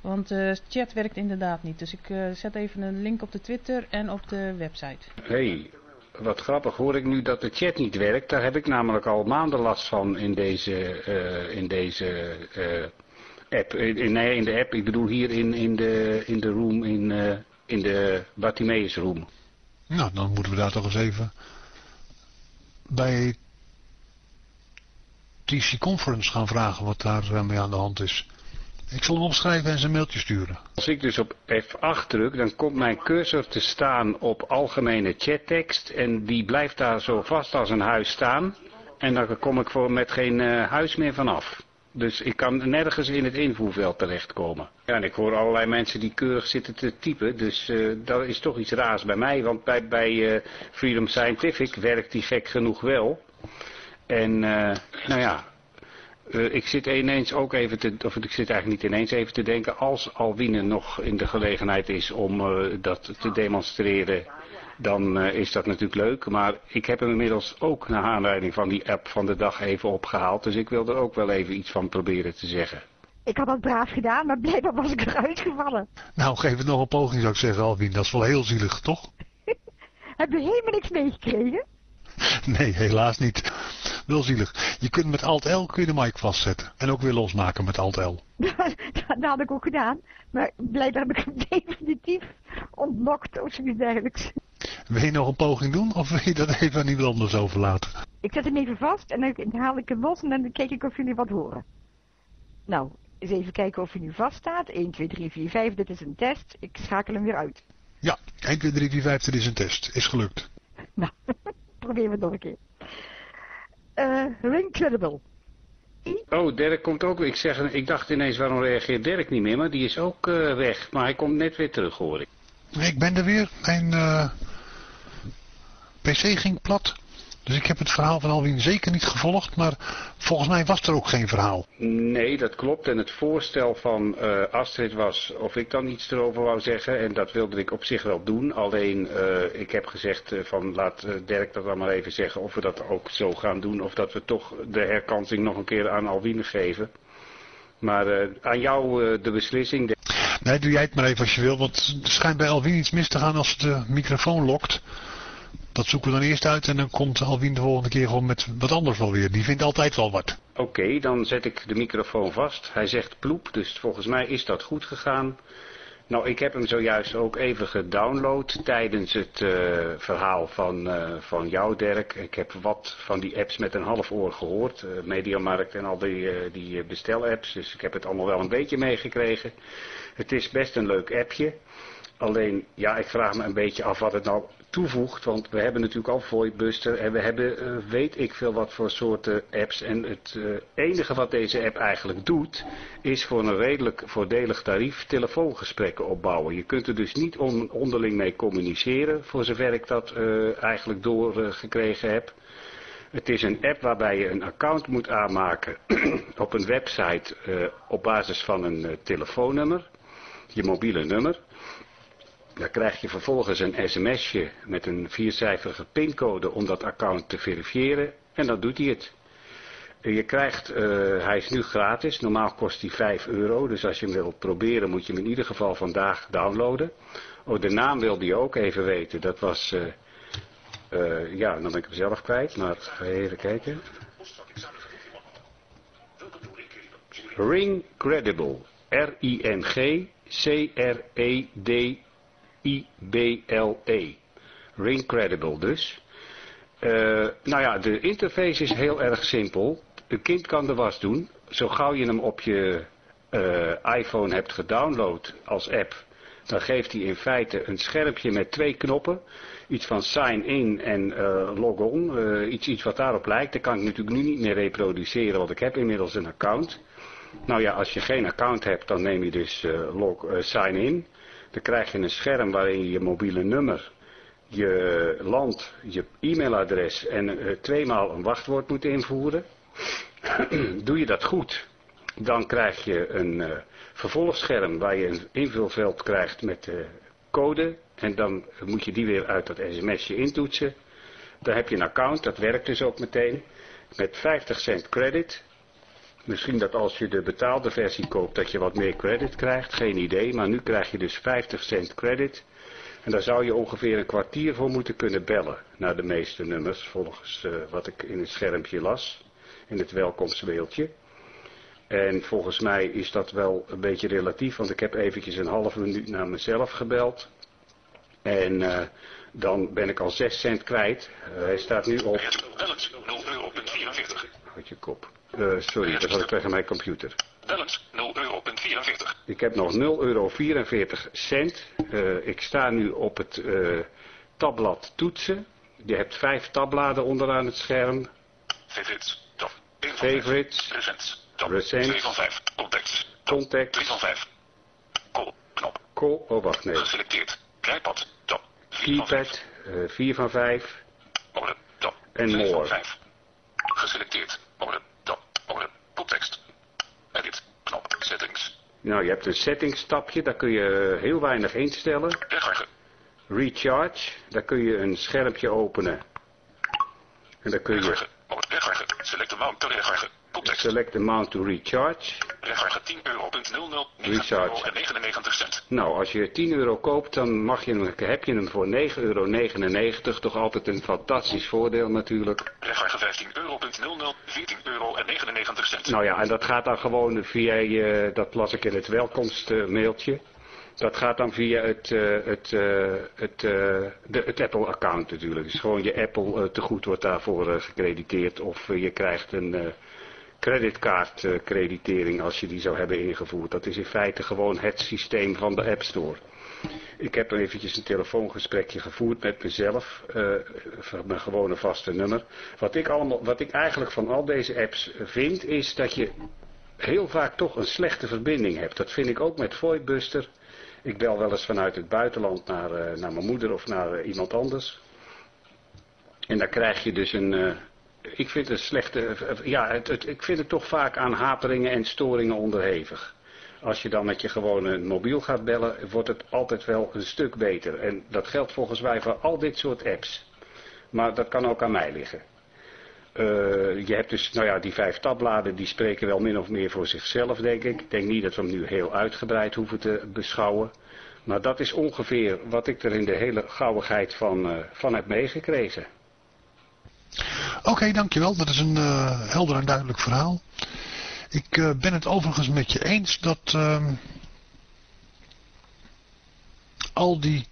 Want eh chat werkt inderdaad niet, dus ik eh, zet even een link op de Twitter en op de website. hey, wat grappig hoor ik nu dat de chat niet werkt. Daar heb ik namelijk al maanden last van in deze, eh, in deze app. Nee, in de app, ik bedoel hier in, in, de, in de room, in, in de Bartimeus room. Nou, dan moeten we daar toch eens even bij TC Conference gaan vragen wat daar eh, mee aan de hand is. Ik zal hem opschrijven en een mailtje sturen. Als ik dus op F8 druk, dan komt mijn cursor te staan op algemene chattekst. En die blijft daar zo vast als een huis staan. En dan kom ik voor met geen eh, huis meer vanaf. Dus ik kan nergens in het invoerveld terechtkomen. Ja, en ik hoor allerlei mensen die keurig zitten te typen. Dus eh dat is toch iets raars bij mij. Want bij, bij eh, Freedom Scientific werkt die gek genoeg wel. En eh, nou ja, ik zit ineens ook even te, of ik zit eigenlijk niet ineens even te denken, als Alwine nog in de gelegenheid is om dat te demonstreren, dan eh, is dat natuurlijk leuk. Maar ik heb hem inmiddels ook naar aanleiding van die app van de dag even opgehaald, dus ik wil er ook wel even iets van proberen te zeggen. Ik had dat braaf gedaan, maar blijkbaar was ik eruit gevallen. Nou, geef het nog een poging zou ik zeggen, Alwin. Dat is wel heel zielig, toch? (laughs) Heb je helemaal niks meegekregen? (laughs) Nee, helaas niet. Wel zielig. Je kunt met Alt-L kun je de mic vastzetten. En ook weer losmaken met Alt-L. (laughs) dat had ik ook gedaan. Maar blijkbaar heb ik hem definitief ontlokt of zoiets dergelijks. Wil je nog een poging doen of wil je dat even aan iemand anders overlaten? Ik zet hem even vast en dan haal ik hem los en dan kijk ik of jullie wat horen. Nou, eens even kijken of hij nu vast staat. 1, 2, 3, 4, 5, dit is een test. Ik schakel hem weer uit. Ja, 1, 2, 3, 4, 5, dit is een test. Is gelukt. (laughs) Nou, (laughs) proberen we het nog een keer. Eh, Incredible. Oh, Dirk komt ook weer. Ik, zeg, ik dacht ineens, waarom reageert Dirk niet meer? Maar die is ook eh, weg. Maar hij komt net weer terug, hoor ik. Ik ben er weer. Mijn eh, PC ging plat. Dus ik heb het verhaal van Alwin zeker niet gevolgd. Maar volgens mij was er ook geen verhaal. Nee, dat klopt. En het voorstel van eh, Astrid was of ik dan iets erover wou zeggen. En dat wilde ik op zich wel doen. Alleen, eh, ik heb gezegd eh, van laat Dirk dat dan maar even zeggen of we dat ook zo gaan doen. Of dat we toch de herkansing nog een keer aan Alwine geven. Maar aan jou de beslissing. Nee, doe jij het maar even als je wil. Want er schijnt bij Alwin iets mis te gaan als de microfoon lokt. Dat zoeken we dan eerst uit en dan komt Alwin de volgende keer gewoon met wat anders wel weer. Die vindt altijd wel wat. Oké, dan zet ik de microfoon vast. Hij zegt ploep, dus volgens mij is dat goed gegaan. Nou, ik heb hem zojuist ook even gedownload tijdens het eh, verhaal van, eh, van jou, Dirk. Ik heb wat van die apps met een half oor gehoord. eh, Mediamarkt en al die, die bestelapps. Dus ik heb het allemaal wel een beetje meegekregen. Het is best een leuk appje. Alleen, ja, ik vraag me een beetje af wat het nou toevoegt. Want we hebben natuurlijk al Voidbuster en we hebben eh, weet ik veel wat voor soorten apps. En het eh, enige wat deze app eigenlijk doet, is voor een redelijk voordelig tarief telefoongesprekken opbouwen. Je kunt er dus niet on- onderling mee communiceren, voor zover ik dat eh, eigenlijk doorgekregen heb. Het is een app waarbij je een account moet aanmaken (clears throat) op een website op basis van een telefoonnummer, je mobiele nummer. Dan krijg je vervolgens een sms'je met een viercijferige pincode om dat account te verifiëren en dan doet hij het. Je krijgt, eh, hij is nu gratis, normaal kost hij 5 euro, dus als je hem wilt proberen moet je hem in ieder geval vandaag downloaden. Oh, de naam wilde je ook even weten, dat was, eh, eh, ja, dan ben ik hem zelf kwijt, maar even kijken. Ring Credible, R-I-N-G C-R-E-D-I-B-L-E. Ring Credible dus. Eh, nou ja, de interface is heel erg simpel. Een kind kan de was doen. Zo gauw je hem op je eh, iPhone hebt gedownload als app, dan geeft hij in feite een schermpje met twee knoppen. Iets van sign in en eh, log on. Iets, iets wat daarop lijkt. Dat kan ik natuurlijk nu niet meer reproduceren, want ik heb inmiddels een account. Nou ja, als je geen account hebt, dan neem je dus log, sign in. Dan krijg je een scherm waarin je je mobiele nummer je land, je e-mailadres en uh, tweemaal een wachtwoord moet invoeren. (clears throat) Doe je dat goed, dan krijg je een uh, vervolgscherm waar je een invulveld krijgt met de code. En dan moet je die weer uit dat sms'je intoetsen. Dan heb je een account, dat werkt dus ook meteen. Met 50 cent credit. Misschien dat als je de betaalde versie koopt dat je wat meer credit krijgt. Geen idee, maar nu krijg je dus 50 cent credit. En daar zou je ongeveer een kwartier voor moeten kunnen bellen naar de meeste nummers, volgens uh, wat ik in het schermpje las, in het welkomstbeeldje. En volgens mij is dat wel een beetje relatief, want ik heb eventjes een halve minuut naar mezelf gebeld. En uh, dan ben ik al 6 cent kwijt. Uh, hij staat nu op... 0 euro, 44. Houd je kop. Uh, sorry, dat had ik tegen mijn computer. Balance 0 euro, 44. Ik heb nog 0 euro 44 cent. Uh, ik sta nu op het uh, tabblad toetsen. Je hebt vijf tabbladen onderaan het scherm. Favorites, top. Favorites. Recents, top. Recents. 2 van 5. Contacts. Contact. 3 van 5. Call, knop. Call, oh wacht nee. Geselecteerd. Krijpad, top. 4 van 5. Keypad, uh, 4 van 5. Mode, top. En 2 van more. 5. Geselecteerd. Mode, context. Edit, knop. Settings. Nou, je hebt een settings stapje, daar kun je heel weinig instellen. Recharge, daar kun je een schermpje openen. En dan kun je. Select amount. Context. select amount to recharge. Wegwerken 10 euro. 00 Recharge. euro en 99 cent. Nou, als je 10 euro koopt, dan mag je hem, heb je hem voor 9,99 euro. Toch altijd een fantastisch voordeel natuurlijk. Wegwerken 15 euro. 00 14 euro en 99 cent. Nou ja, en dat gaat dan gewoon via je, dat las ik in het welkomstmailtje. Dat gaat dan via het, uh, het, uh, het, uh, de, het Apple-account natuurlijk. Dus gewoon je Apple tegoed wordt daarvoor gecrediteerd. Of je krijgt een creditkaartcreditering als je die zou hebben ingevoerd. Dat is in feite gewoon het systeem van de App Store. Ik heb eventjes een telefoongesprekje gevoerd met mezelf, uh, mijn gewone vaste nummer. Wat ik, allemaal, wat ik eigenlijk van al deze apps vind, is dat je heel vaak toch een slechte verbinding hebt. Dat vind ik ook met VoIPbuster. Ik bel wel eens vanuit het buitenland naar, uh, naar mijn moeder of naar uh, iemand anders. En dan krijg je dus een, ik vind het slechte, ja, het, ik vind het toch vaak aan haperingen en storingen onderhevig. Als je dan met je gewone mobiel gaat bellen, wordt het altijd wel een stuk beter. En dat geldt volgens mij voor al dit soort apps. Maar dat kan ook aan mij liggen. Uh, je hebt dus, nou ja, die vijf tabbladen, die spreken wel min of meer voor zichzelf, denk ik. Ik denk niet dat we hem nu heel uitgebreid hoeven te beschouwen. Maar dat is ongeveer wat ik er in de hele gauwigheid van, uh, van heb meegekregen. Oké, dankjewel. Dat is een uh, helder en duidelijk verhaal. Ik uh, ben het overigens met je eens dat uh, al die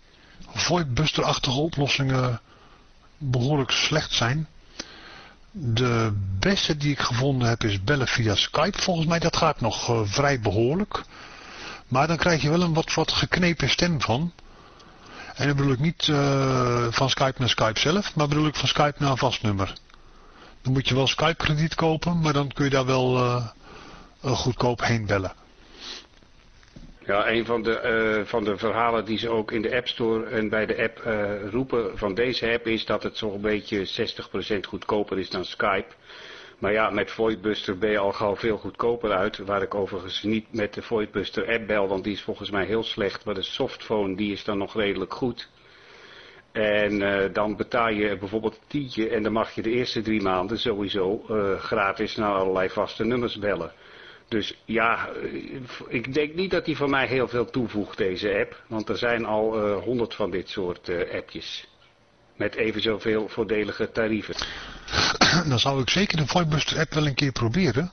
VoIP-buster-achtige oplossingen behoorlijk slecht zijn. De beste die ik gevonden heb is bellen via Skype. Volgens mij dat gaat nog uh, vrij behoorlijk. Maar dan krijg je wel een wat, wat geknepen stem van. En dan bedoel ik niet uh, van Skype naar Skype zelf, maar bedoel ik van Skype naar een vast nummer. Dan moet je wel Skype krediet kopen, maar dan kun je daar wel uh, goedkoop heen bellen. Ja, een van de, van de verhalen die ze ook in de App Store en bij de app roepen van deze app is dat het zo'n beetje 60% goedkoper is dan Skype. Maar ja, met VoIPbuster ben je al gauw veel goedkoper uit. Waar ik overigens niet met de VoIPbuster app bel, want die is volgens mij heel slecht. Maar de softphone, die is dan nog redelijk goed. En uh, dan betaal je bijvoorbeeld een tientje en dan mag je de eerste drie maanden sowieso uh, gratis naar allerlei vaste nummers bellen. Dus ja, ik denk niet dat die van mij heel veel toevoegt, deze app. Want er zijn al honderd van dit soort appjes. Met even zoveel voordelige tarieven. (clears throat) Dan zou ik zeker de VoIPbuster app wel een keer proberen.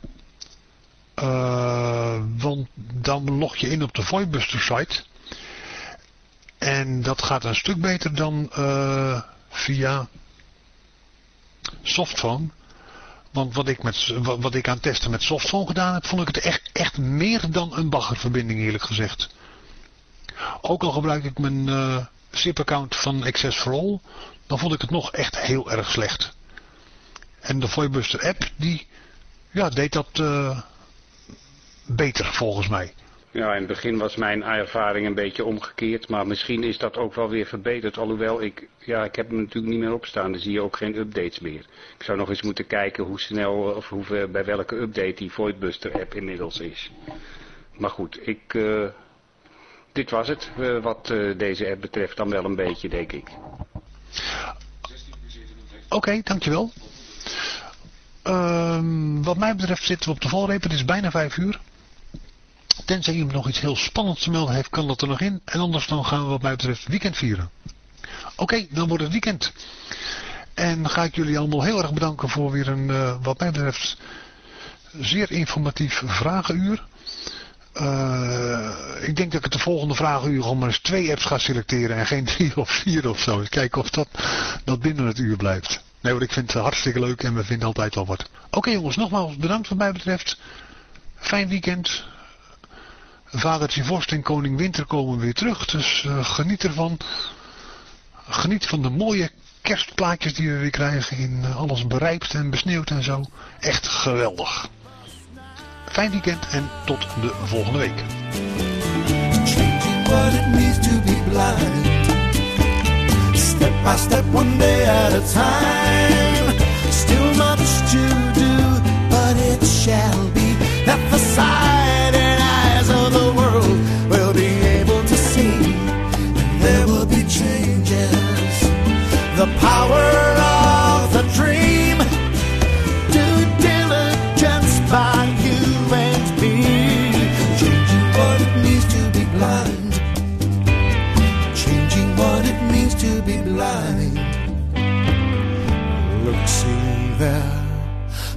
Uh, want dan log je in op de VoIPbuster site. En dat gaat een stuk beter dan uh, via Softphone. Want wat ik, met, wat ik aan testen met Softphone gedaan heb, vond ik het echt, echt meer dan een baggerverbinding eerlijk gezegd. Ook al gebruik ik mijn uh, SIP-account van Access for All, dan vond ik het nog echt heel erg slecht. En de VoiBuster app, die ja, deed dat uh, beter volgens mij. Ja, in het begin was mijn ervaring een beetje omgekeerd, maar misschien is dat ook wel weer verbeterd. Alhoewel, ik, ja, ik heb hem natuurlijk niet meer opstaan, dan zie je ook geen updates meer. Ik zou nog eens moeten kijken hoe snel, of hoe, ver- bij welke update die Voidbuster app inmiddels is. Maar goed, ik, eh, dit was het, eh, wat eh, deze app betreft dan wel een beetje, denk ik. Oké, dankjewel. Ehm, wat mij betreft zitten we op de valreep. Het is bijna vijf uur. Tenzij iemand nog iets heel spannends te melden heeft, kan dat er nog in. En anders dan gaan we wat mij betreft weekend vieren. Oké, dan wordt het weekend. En ga ik jullie allemaal heel erg bedanken voor weer een, eh, wat mij betreft, zeer informatief vragenuur. Eh, ik denk dat ik het de volgende vragenuur gewoon maar eens twee apps ga selecteren en geen (laughs) drie of vier of zo. Kijken of dat, dat binnen het uur blijft. Nee hoor, ik vind het hartstikke leuk en we vinden altijd wel wat. Oké jongens, nogmaals bedankt wat mij betreft. Fijn weekend. Vadertje Vorst en Koning Winter komen weer terug, dus eh, geniet ervan. Geniet van de mooie kerstplaatjes die we weer krijgen in eh, alles berijpt en besneeuwd en zo. Echt geweldig. Fijn weekend en tot de volgende week. Step by step, one day at a time. Still much to do, but it shall be the sight and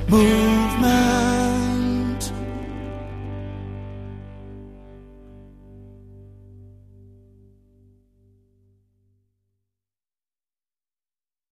movement.